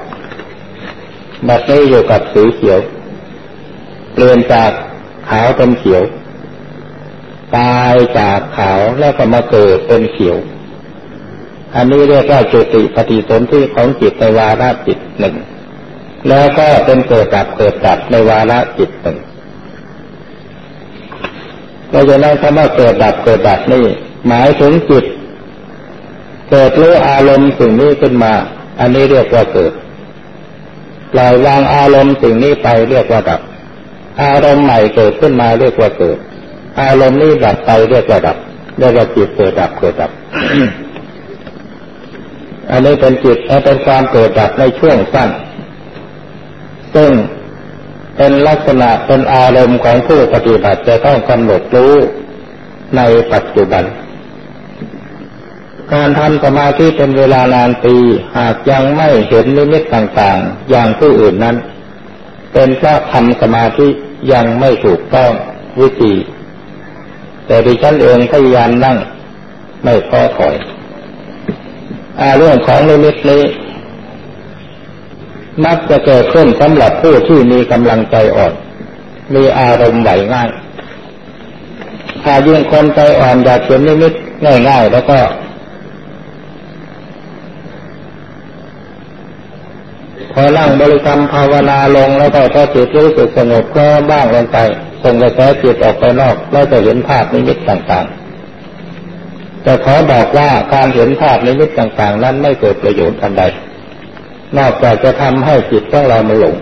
บัดนี้อยู่กับสีเขียวเปลี่ยนจากขาวเป็นเขียว ตายจากขาวแล้วก็มาเกิดเป็นเขียว อันนี้เรียกว่าจุติปฏิสนธิของจิตในวาระจิตหนึ่ง แล้วก็เป็นเกิดดับเกิดดับในวาระจิตหนึ่งเราจะนั่งคำว่าเกิดดับเกิดดับนี่หมายถึงจิต เกิดรู้อารมณ์สิ่งนี้ขึ้นมา อันนี้เรียกว่าเกิดปล่อยวางอารมณ์สิ่งนี้ไปเรียกว่าดับ อารมณ์ใหม่เกิดขึ้นมาเรียกว่าเกิด อารมณ์นี้ดับไปเรียกว่าดับเรียกว่าจิตเกิดดับเกิดดับ อันนี้เป็นจิตเป็นความเกิดดับในช่วงสั้น ซึ่งเป็นลักษณะเป็นอารมณ์ของผู้ปฏิบัติจะต้องกำหนดรู้ในปัจจุบัน การทำสมาธิเป็นเวลานานปีหากยังไม่เห็นนิมิตต่างๆ อย่างผู้อื่นนั้น เป็นเพราะทำสมาธิยังไม่ถูกต้องวิธีแต่ดิฉันเองพยายามนั่งไม่พอถอย เรื่องของนิมิตนี้ มักจะเกิดขึ้นสำหรับผู้ที่มีกำลังใจอ่อน มีอารมณ์ไหวง่าย ถ้ายิ่งคนใจอ่อนอยากเห็นนิมิตง่ายๆ แล้วก็พอนั่งบริกรรมภาวนาลงแล้วก็พอจิตรู้สึกสงบก็บ้างลงไปส่งกระแสจิตออกไปนอก แล้วจะเห็นภาพนิมิตต่างๆ แต่ขอบอกว่าการเห็นภาพนิมิตต่าง ๆ นั้นไม่เกิดประโยชน์อันใด นอกจากจะทำให้จิตของเรามันหลง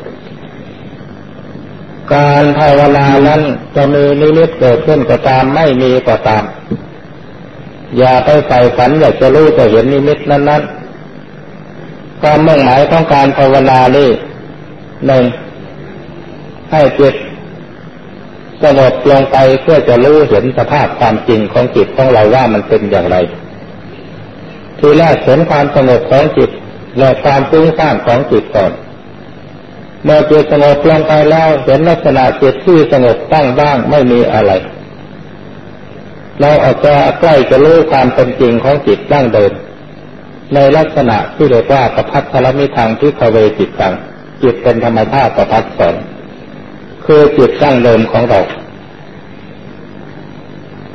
การภาวนานั้นจะมีนิมิตเกิดขึ้นก็ตามไม่มีก็ตาม อย่าไปใฝ่ฝันอยากจะรู้จะเห็นนิมิตนั้นๆความมุ่งหมายของการภาวนานี่หนึ่งให้จิต สงบลงไปเพื่อจะรู้เห็นสภาพความจริงของจิตของเราว่ามันเป็นอย่างไร ทีแรกเห็นความสงบของจิตและความฟุ้งซ่านของจิตก่อน เมื่อจิตสงบลงไปแล้วเห็นลักษณะจิตที่สงบตั้งบ้างไม่มีอะไร เราอาจจะใกล้จะรู้ความเป็นจริงของจิตตั้งเดิมในลักษณะที่เรียกว่าประพัทธลมิทางที่คเวจิตตังจิตเป็นธรรมชาติประพัดสอน คือจิตตั้งเดิมของเรา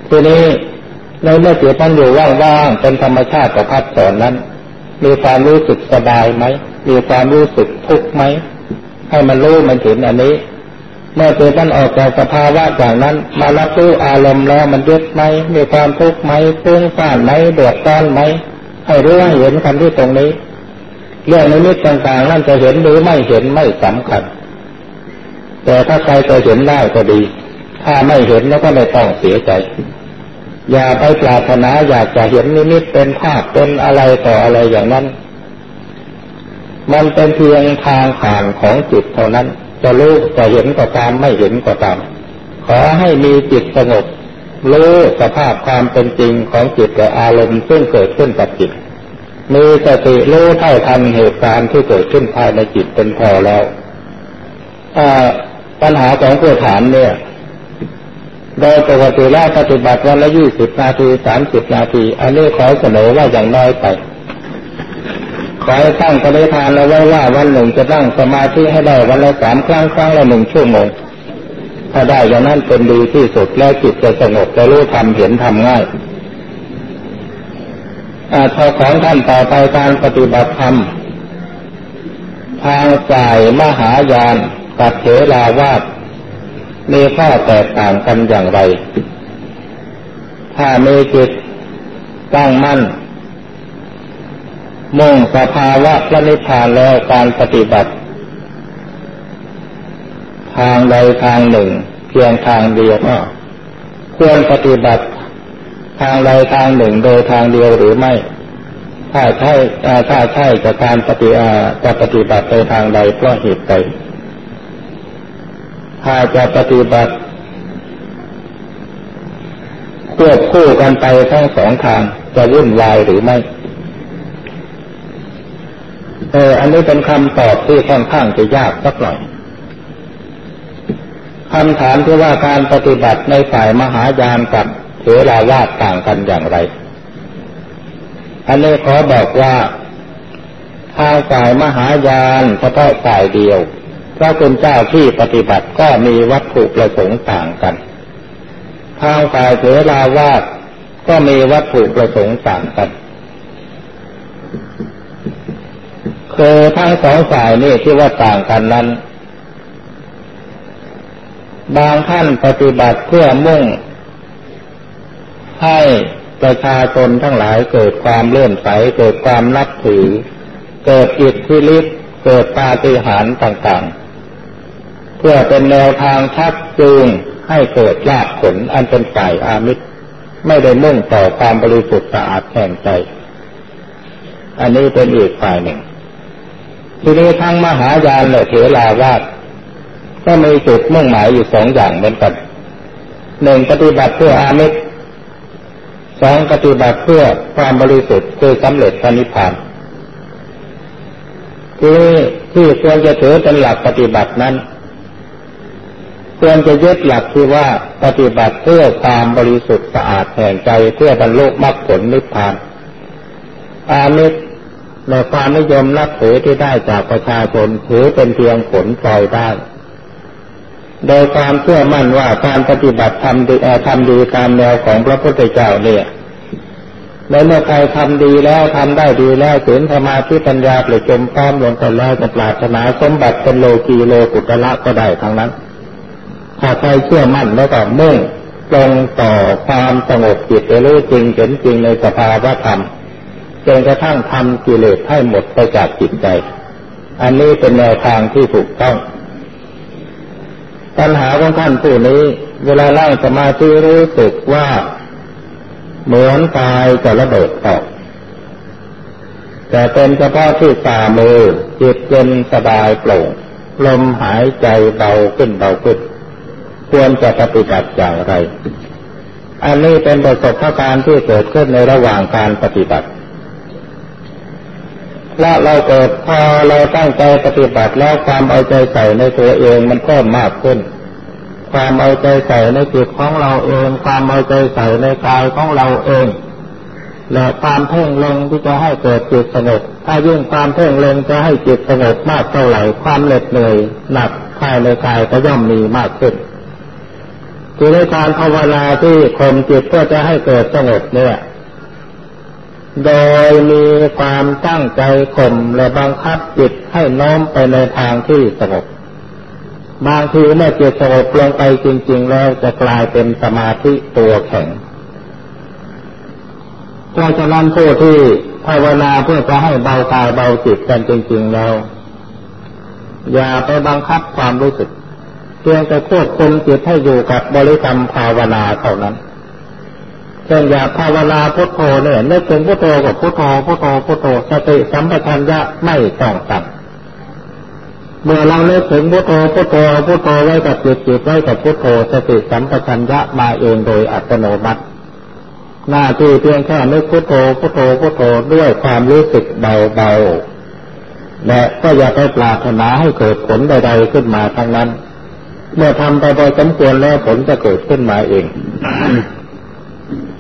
ทีนี้ในเมื่อจิตมันอยู่ว่างๆเป็นธรรมชาติประพัดสอนนั้น มีความรู้สึกสบายไหมมีความรู้สึกทุกข์ไหมให้มันรู้มันเห็นอันนี้ เมื่อจิตมันออกจากสภาวะอย่างนั้น มารับรู้อารมณ์แล้วมันยึดไหมมีความทุกข์ไหมฟุ้งซ่านไหมเดือดร้อนไหมให้รู้ให้เห็นกันที่ตรงนี้เรื่องนิมิตต่างๆนั่นจะเห็นหรือไม่เห็นไม่สำคัญ แต่ถ้าใครจะเห็นได้ก็ดี ถ้าไม่เห็นแล้วก็ไม่ต้องเสียใจ อย่าไปปรารถนาอยากจะเห็นนิมิตเป็นภาพเป็นอะไรต่ออะไรอย่างนั้น มันเป็นเพียงทางผ่านของจิตเท่านั้น จะรู้จะเห็นก็ตามไม่เห็นก็ตาม ขอให้มีจิตสงบรู้สภาพความเป็นจริงของจิตและอารมณ์ซึ่งเกิดขึ้นกับจิต มีสติรู้เท่าทันเหตุการณ์ที่เกิดขึ้นภายในจิตเป็นพอแล้ว ปัญหาของผู้ถามเนี่ยโดยปกติแล้วปฏิบัติวันละยี่สิบนาทีสามสิบนาที อันนี้ขอเสนอว่าอย่างน้อยไปขอให้ตั้งปณิธานเอาไว้ว่าวันหนึ่งจะตั้งสมาธิให้ได้วันละสามครั้งครั้งละหนึ่งชั่วโมงถ้าได้อย่างนั้นเป็นดีที่สุดแล้วจิตจะสงบจะรู้ทำเห็นทำง่ายพอของท่านต่อไปการปฏิบัติธรรมทางฝ่ายมหายาน กับเถราวาสมีข้อแตกต่างกันอย่างไร ถ้ามีจิตตั้งมั่น มุ่งสภาวะพระนิพพานแล้วการปฏิบัติ ทางใดทางหนึ่ง เพียงทางเดียวควรปฏิบัติทางใดทางหนึ่งโดยทางเดียวหรือไม่ ถ้าใช่ถ้าใช่จะการปฏิจะปฏิบัติไปทางใดเพราะเหตุใด ถ้าจะปฏิบัติควบคู่กันไปทั้งสองทางจะวุ่นวายหรือไม่ เออ อันนี้เป็นคำตอบที่ค่อนข้างจะยากสักหน่อยคำถามที่ว่าการปฏิบัติในฝ่ายมหายานกับเถราวาสต่างกันอย่างไร อันนี้ขอบอกว่าทางฝ่ายมหายานเฉพาะฝ่ายเดียว ระคุณเจ้าที่ปฏิบัติก็มีวัตถุประสงค์ต่างกันทางฝ่ายเถราวาสก็มีวัตถุประสงค์ต่างกันคือทั้งสองฝ่ายนี่ที่ว่าต่างกันนั้น บางท่านปฏิบัติเพื่อมุ่ง ให้ประชาชนทั้งหลายเกิดความเลื่อมใสเกิดความนับถือ เกิดจิตที่ลิบเกิดปาฏิหาริย์ต่างๆ เพื่อเป็นแนวทางชักจูงให้เกิดลาภผลอันเป็นฝ่ายอามิตรไม่ได้มุ่งต่อความบริสุทธิ์สะอาดแห่งใจ อันนี้เป็นอีกฝ่ายหนึ่ง ทีนี้ทั้งมหายานและเถราวาสก็มีจุดมุ่งหมายอยู่สองอย่างเหมือนกันหนึ่งปฏิบัติเพื่ออามิตรสองปฏิบัติเพื่อความบริสุทธิ์คือสำเร็จพระนิพพานคือที่ควรจะถือเป็นหลักปฏิบัตินั้น ควรจะยึดหลักที่ว่าปฏิบัติเพื่อความบริสุทธิ์สะอาดแห่งใจเพื่อบรรลุมรรคผลนิพพานอามิตรในความนิยมนับถือที่ได้จากประชาชนถือเป็นเพียงผลปล่อยได้ โดยความเชื่อมั่นว่าการปฏิบัติทำดีทำดีตามแนวของพระพุทธเจ้าเนี่ยในเมื่อใครทำดีแล้วทำได้ดีแล้วถึงสมาธิปัญญาเปลี่ยนจมพร้อมลงไปแล้วจะปรารถนาสมบัติเป็นโลกีโลกุตละก็ได้ทั้งนั้น ถ้าใครเชื่อมั่นแล้วก็มุ่งตรงต่อความสงบจิตรู้จริงเห็นจริงในสภาวะธรรมจนกระทั่งทำกิเลสให้หมดไปจากจิตใจ อันนี้เป็นแนวทางที่ถูกต้อง ปัญหาของท่านผู้นี้ เวลานั่งสมาธิรู้สึกว่าเหมือนกายจะระเบิดออกแต่เป็นเฉพาะที่ตามือจิตเย็นสบายโปร่งลมหายใจเบาขึ้นเบาขึ้น ควรจะปฏิบัติอย่างไร อันนี้เป็นประสบการณ์ที่เกิดขึ้นในระหว่างการปฏิบัติ และเราเกิดพอเราตั้งใจปฏิบัติแล้วความเอาใจใส่ในตัวเองมันเพิ่มมากขึ้น ความเอาใจใส่ในจิตของเราเอง ความเอาใจใส่ในกายของเราเองและความเพ่งเล็งที่จะให้เกิดจิตสงบถ้ายิ่งความเพ่งเล็งจะให้จิตสงบมากเท่าไหร่ความเหน็ดเหนื่อยหนักภายในกายก็ย่อมมีมากขึ้น คือในการภาวนาที่ข่มจิตเพื่อจะให้เกิดสงบเนี่ยโดยมีความตั้งใจข่มและบังคับจิตให้น้อมไปในทางที่สงบบางทีเมื่อจิตสงบลงไปจริง ๆ แล้วจะกลายเป็นสมาธิตัวแข็งเพราะฉะนั้นผู้ที่ภาวนาเพื่อจะให้เบากายเบาจิตกันจริง ๆ แล้ว อย่าไปบังคับความรู้สึก เพียงแต่ควบคุมจิตให้อยู่กับบริกรรมภาวนาเท่านั้นเช่นอยากภาวนาพุทโธเนี่ยนึกถึงพุทโธกับพุทโธพุทโธพุทโธสติสัมปชัญญะไม่ต้องตัดเมื่อเราเลิกถึงพุทโธพุทโธพุทโธไว้กับจิตจิตไว้กับพุทโธสติสัมปชัญญะมาเองโดยอัตโนมัติ หน้าที่เพียงแค่นึกพุทโธพุทโธพุทโธด้วยความรู้สึกเบาๆและก็อย่าไปปรารถนาให้เกิดผลใดๆขึ้นมาทั้งนั้น เมื่อทำไปโดยสมควรแล้วผลจะเกิดขึ้นมาเอง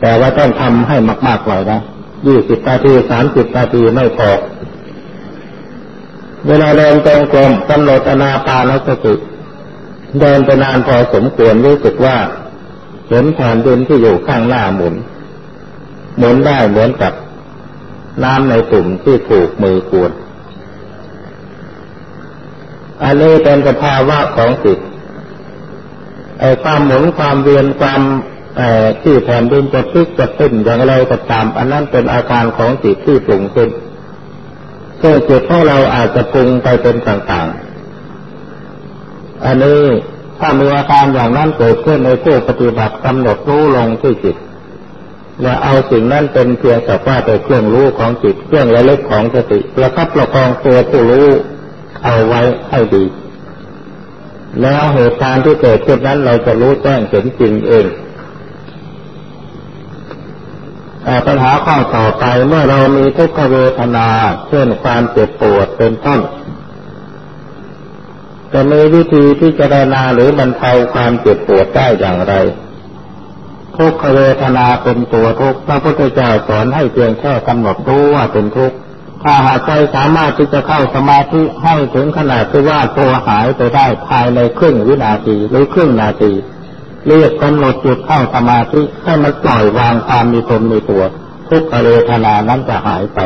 แต่ว่าต้องทำให้มากๆหน่อยนะยี่สิบนาทีสามสิบนาทีไม่พอ เวลาเดินตรงกลมกำหนดอนาปานสติเดินไปนานพอสมควรรู้สึกว่าเห็นแผ่นดินที่อยู่ข้างหน้าหมุน หมุนได้เหมือนกับน้ำในตุ่มที่ถูกมือกวนอันนี้เป็นสภาวะของจิต ความหมุนความเวียนความที่แผ่นดินจะพลิกจะขึ้นอย่างไรก็ตาม อันนั้นเป็นอาการของจิตที่ปรุงขึ้นซึ่งจิตของเราอาจจะปรุงไปเป็นต่างๆ อันนี้ถ้ามีอาการอย่างนั้นเกิดขึ้นในผู้ปฏิบัติกำหนดรู้ลงที่จิตและเอาสิ่งนั้นเป็นเพียงแต่ว่าเป็นเครื่องรู้ของจิตเครื่องระลึกของสติประคับประคองตัวผู้รู้เอาไว้ให้ดี แล้วเหตุการณ์ที่เกิดขึ้นนั้นเราจะรู้แจ้งเห็นจริงเองปัญหาข้อต่อไปเมื่อเรามีทุกขเวทนาเช่นความเจ็บปวดเป็นต้นจะมีวิธีที่จะได้นาหรือบรรเทาความเจ็บปวดได้อย่างไร ทุกขเวทนาเป็นตัวทุกข์พระพุทธเจ้าสอนให้เพียงแค่กำหนดรู้ว่าเป็นทุกข์ ถ้าหากใจสามารถที่จะเข้าสมาธิให้ถึงขนาดที่ว่าตัวหายไปได้ภายในครึ่งวินาทีหรือครึ่งนาทีเรียกกำหนดจุดเข้าสมาธิให้มันปล่อยวางความมีตนมีตัว ทุกขเวทนานั้นจะหายไป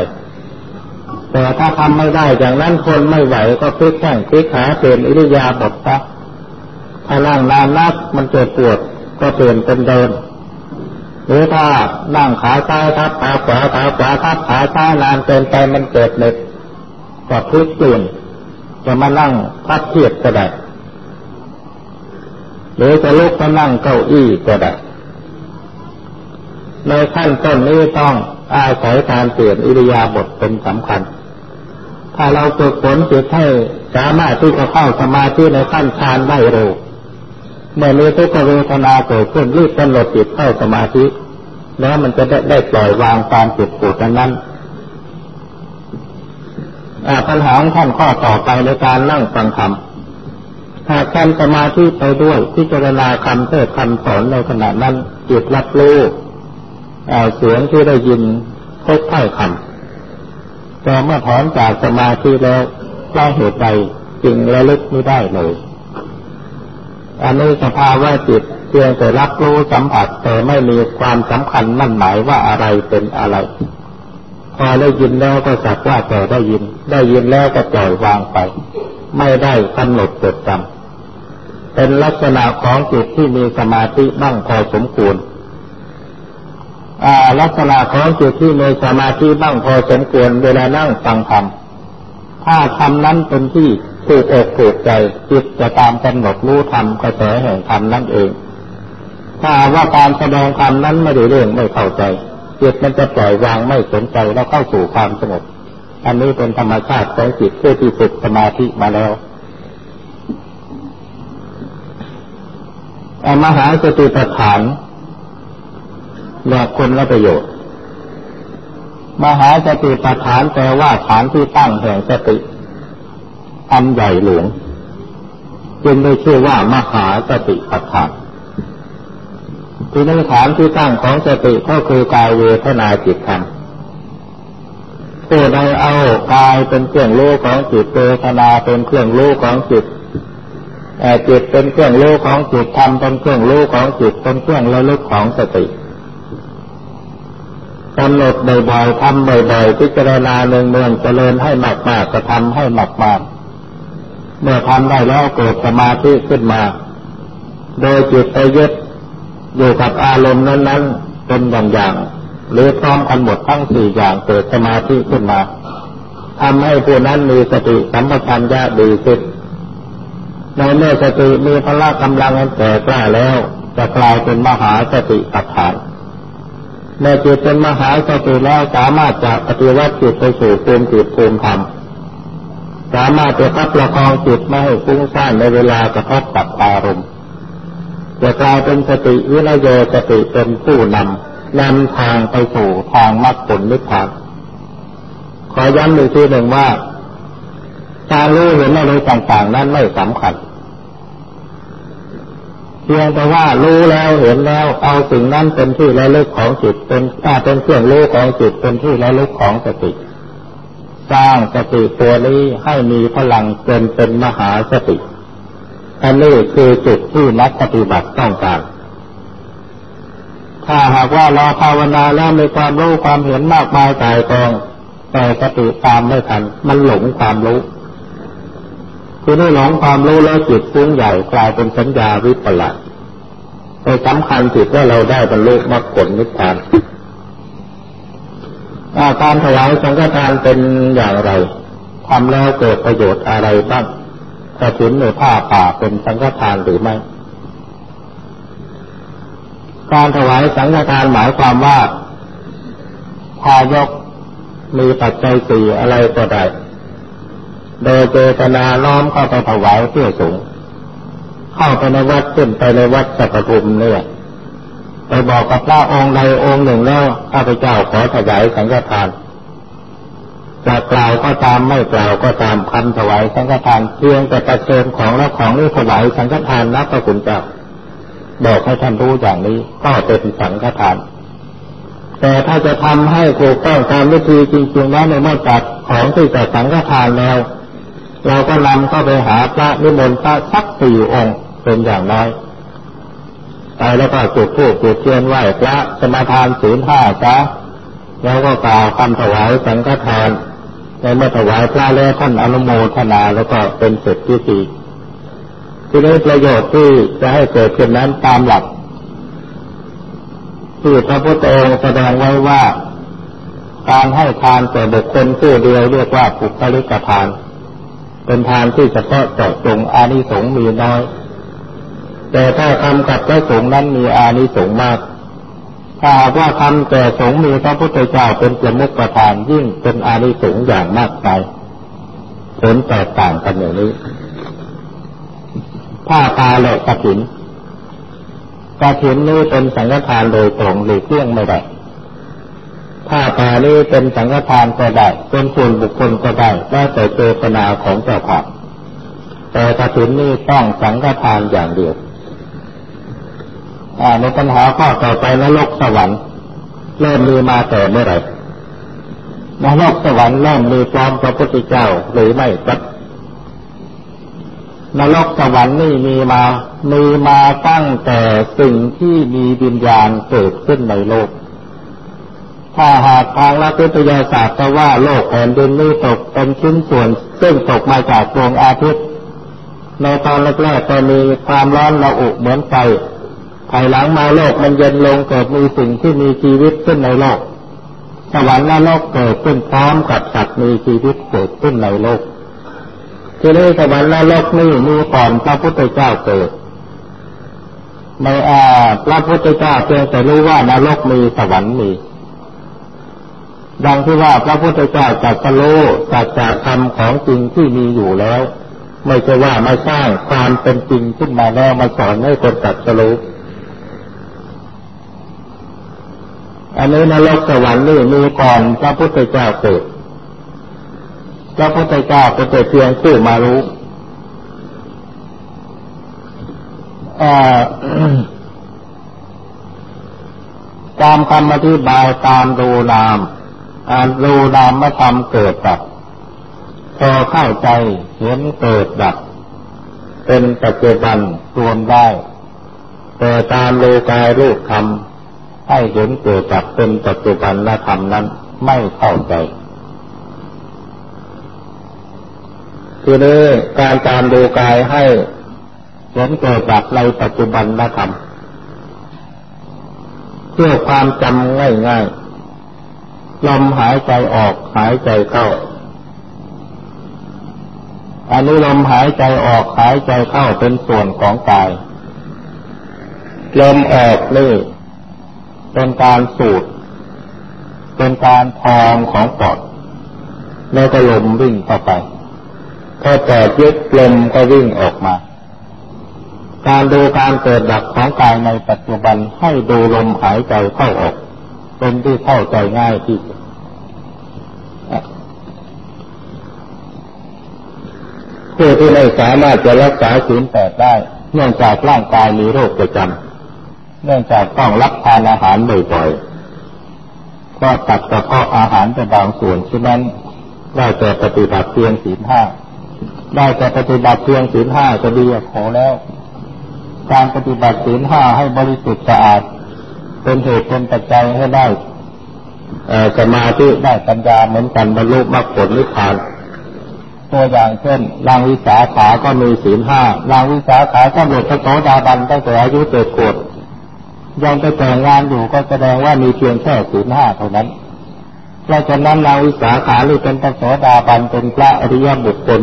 แต่ถ้าทำไม่ได้อย่างนั้นคนไม่ไหวก็พลิกแข้งพลิกขาเปลี่ยนอิริยาบถซะถ้านั่งนานนักมันเจ็บปวดก็เปลี่ยนเป็นเดิน หรือถ้านั่งขาซ้ายทับขาขวาขาขวาทับขาซ้ายนานเกินไปมันเกิดเหน็ดก็พลิกเปลี่นจะมานั่งพับเทียบก็ได้หรือจะลุกมานั่งเก้าอี้ก็ได้ในขั้นต้นนี้ต้องอาศัยการเปลี่ยนอิริยาบถเป็นสำคัญ ถ้าเราฝึกฝนจิตให้สามารถที่จะเข้าสมาธิในขั้นฌานได้เร็ว เมื่อมีทุกขเวทนาเกิดขึ้นรีบกำหนดจิตเข้าสมาธิ แล้วมันจะได้ได้ปล่อยวางความเจ็บปวดนั้นปัญหาของท่านข้อต่อไปในการนั่งฟังธรรมหากทำสมาธิไปด้วยพิจารณาคำเทศคำสอนในขณะนั้นจิตรับรู้เสียงที่ได้ยินทุกถ้อยคำแต่เมื่อถอนจากสมาธิแล้วเพราะเหตุใดจึงระลึกไม่ได้เลย อันนี้สภาวะจิตเพียงแต่รับรู้สัมผัสแต่ไม่มีความสำคัญมั่นหมายว่าอะไรเป็นอะไร พอได้ยินแล้วก็สักว่าแต่ได้ยิน ได้ยินแล้วก็ปล่อยวางไป ไม่ได้กำหนดจดจำเป็นลักษณะของจิตที่มีสมาธิบ้างพอสมควรลักษณะของจิตที่มีสมาธิบ้างพอสมควรเวลานั่งฟังธรรมถ้าธรรมนั้นเป็นที่ ถูกอกถูกใจจิตจะตามกำหนดรู้ธรรมกระแสแห่งธรรมนั่นเอง ถ้าว่าการแสดงธรรมนั้นไม่ได้เรื่องไม่เข้าใจจิตมันจะปล่อยวางไม่สนใจแล้วเข้าสู่ความสงบอันนี้เป็นธรรมชาติของจิตผู้ที่ฝึกสมาธิมาแล้วมหาสติปัฏฐานแบกคนละประโยชน์ มหาสติปัฏฐานแปลว่าฐานที่ตั้งแห่งสติ อันใหญ่หลวงจึงได้ชื่อว่ามหาสติปัฏฐานที่ในฐานที่ตั้งของสติก็คือกายเวทนาจิตธรรมผู้ใดเอากายเป็นเครื่องรู้ของจิตเวทนาเป็นเครื่องรู้ของจิตจิตเป็นเครื่องรู้ของจิตธรรมเป็นเครื่องรู้ของจิตเป็นเครื่องระลึกของสติกำหนดบ่อยๆทำบ่อยๆพิจารณาเนืองเนืองเจริญให้มากๆก็ทำให้มากๆ เมื่อทำได้แล้วเกิดสมาธิขึ้นมา โดยจิตไปยึดอยู่กับอารมณ์นั้น ๆ เป็นอย่างๆหรือพร้อมกันหมดทั้งสี่อย่างเกิดสมาธิขึ้นมาทำให้ผู้นั้นมีสติสัมปชัญญะดีขึ้นในเมื่อสติมีพละกำลังอันแก่กล้าแล้ว จะกลายเป็นมหาสติปัฏฐานเมื่อจิตเป็นมหาสติแล้วสามารถจะปฏิวัติจิตไปสู่ภูมิจิตภูมิธรรม สามารถจะพับประคองจิตไม่ให้ฟุ้งซ่านในเวลากระทบกับอารมณ์จะกลายเป็นสติวินโยสติเป็นผู้นำนำทางไปสู่ทางมรรคผลนิพพานขอย้ำอีกทีหนึ่งว่าการรู้เห็นอะไรต่างๆ นั้นไม่สำคัญเพียงแต่ว่ารู้แล้วเห็นแล้วเอาสิ่งนั้นเป็นที่ระลึกของจิตเป็นถ้าเป็นเครื่องรู้ของจิตเป็นที่ระลึกของสติ สร้างสติตัวนี้ให้มีพลังเกินเป็นมหาสติอันนี้คือจุดที่นักปฏิบัติต้องการถ้าหากว่าเราภาวนาแล้วมีความรู้ความเห็นมากมายกายกอง แต่สติตามไม่ทัน มันหลงความรู้คือได้หลงความรู้แล้วจิตฟุ้งใหญ่กลายเป็นสัญญาวิปลาสไปสำคัญจิตว่าเราได้บรรลุมรรคผลนิพพาน การถวายสังฆทานเป็นอย่างไรทำแล้วเกิดประโยชน์อะไรบ้างกระถินในผ้าป่าเป็นสังฆทานหรือไม่ การถวายสังฆทานหมายความว่าทายกมีปัจจัยสี่อะไรก็ได้ โดยเจตนาน้อมเข้าไปถวายเพื่อสงฆ์เข้าไปในวัดขึ้นไปในวัดสัพพุมเนี่ย ไปบอกกับพระองค์ใดองค์หนึ่งแล้วข้าพเจ้าขอถวายสังฆทานจะกล่าวก็ตามไม่กล่าวก็ตามคำถวายสังฆทานเพียงแต่ประเชิญของและของนี้ถวายสังฆทานนับพระคุณเจ้าบอกให้ท่านรู้อย่างนี้ก็เป็นสังฆทาน แต่ถ้าจะทำให้ถูกต้องตามวิธีจริงๆแล้วในเมื่อจัดของที่จะสังฆทานแล้ว เราก็นำเข้าไปหาพระนิมนต์พระสักสี่องค์เป็นอย่างน้อย ไปแล้วก็จุดธูปจุดเทียนไหว้พระสมาทานศีลห้าจ้าแล้วก็กล่าวคำถวายสังฆทานในเมื่อถวายพระแล้วท่านอนุโมทนาแล้วก็เป็นเสร็จพิธีที่นี้ประโยชน์ที่จะให้เกิดขึ้นนั้นตามหลักที่พระพุทธองค์แสดงไว้ว่า การให้ทานแต่บุคคลผู้เดียวเรียกว่าปุคลิกทาน เป็นทานที่เฉพาะเจาะจงอานิสงส์มีน้อย แต่ถ้าทำกับพระสงฆ์นั้นมีอานิสงส์มาก ถ้าว่าทำแต่สงมีพระพุทธเจ้าเป็นประมุขประธานยิ่งเป็นอานิสงส์อย่างมากไปผลแตกต่างกันอย่างนี้ผ้าตาและกระถินกระถินนี้เป็นสังฆทานโดยตรงหรือเลี่ยงไม่ได้ผ้าตานี้เป็นสังฆทานก็ได้เป็นส่วนบุคคลก็ได้แล้วแต่เจตนาของเจ้าภาพแต่กระถินนี้ต้องสังฆทานอย่างเดียว ในปัญหาข้อต่อไปนรกสวรรค์เริ่มมีมาแต่เมื่อไหร่นรกสวรรค์เริ่มมีพร้อมพระพุทธเจ้าหรือไม่ครับนรกสวรรค์นี่มีมา มีมาตั้งแต่สิ่งที่มีวิญญาณเกิดขึ้นในโลก ถ้าหากทางลัทธิวิทยาศาสตร์ว่าโลกแผ่นดินนี้ตกเป็นชิ้นส่วน ซึ่งตกมาจากดวงอาทิตย์ ในตอนแรกๆก็มีความร้อนระอุเหมือนไฟ ภายหลังมาโลกมันเย็นลงเกิดมีสิ่งที่มีชีวิตขึ้นในโลก สวรรค์และโลกเกิดขึ้นพร้อมกับสัตว์มีชีวิตเกิดขึ้นในโลก ที่นี้สวรรค์และโลกนี่มีก่อนพระพุทธเจ้าเกิดในอาพระพุทธเจ้าเพียงแต่รู้ว่านรกมีสวรรค์มี ดังที่ว่าพระพุทธเจ้าจักรู้จักจะทำของจริงที่มีอยู่แล้ว ไม่ใช่ว่ามาสร้างความเป็นจริงขึ้นมาแล้วมาสอนให้คนจักรู้ อันนี้นรกสวรรค์นี่มีก่อนพระพุทธเจ้าเกิดพระพุทธเจ้าเก็จะเพียงผู้มารู้ตามคำอธิบายตามดูนามอ่านดูนามมาทำเกิดดับพอเข้าใจเห็นเกิดดับ เป็นปัจจุบันรวมได้ แต่ตามโลกายรูปธรรม ให้เห็นเกิดจากเป็นปัจจุบันและธรรมนั้นไม่เข้าใจคือนี้การตามดูกายให้เห็นเกิดจากในปัจจุบันและธรรมเพื่อความจำง่ายๆลมหายใจออกหายใจเข้าอันนี้ลมหายใจออกหายใจเข้าเป็นส่วนของกาย ลมออกนี่ เป็นการสูดเป็นการพองของปอดแล้วก็ลมวิ่งเข้าไปพอปอดยึดลมก็วิ่งออกมา การดูการเกิดดับของกายในปัจจุบันให้ดูลมหายใจเข้าออก เป็นที่เข้าใจง่ายที่สุดผู้ที่ไม่สามารถจะรักษาศีลแปดได้ เนื่องจากร่างกายมีโรคประจำ เนื่องจากต้องรับทานอาหารบ่อยๆก็ตัดกระเพาะอาหารไปบางส่วนฉะนั้นได้แต่ปฏิบัติเพียงศีลห้าได้แต่ปฏิบัติเพียงศีลห้าจะดีพอแล้ว การปฏิบัติศีลห้าให้บริสุทธิ์สะอาด เป็นเหตุเป็นปัจจัยให้ได้สมาธิได้ปัญญาเหมือนกันบรรลุมรรคผลนิพพานตัวอย่างเช่นนางวิสาขาก็มีศีลห้านางวิสาขาก็หมดพระโสดาบันตั้งแต่อายุเจ็ดขวบ ยังไปแต่งงานอยู่ก็แสดงว่ามีเพียงแค่ศีลห้าเท่านั้น เพราะฉะนั้นนางวิสาขาหรือเป็นพระโสดาบันเป็นพระอริยบุคคล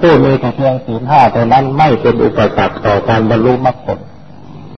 ผู้มีแต่เพียงศีลห้าเท่านั้นไม่เป็นอุปสรรคต่อการบรรลุมรรคผล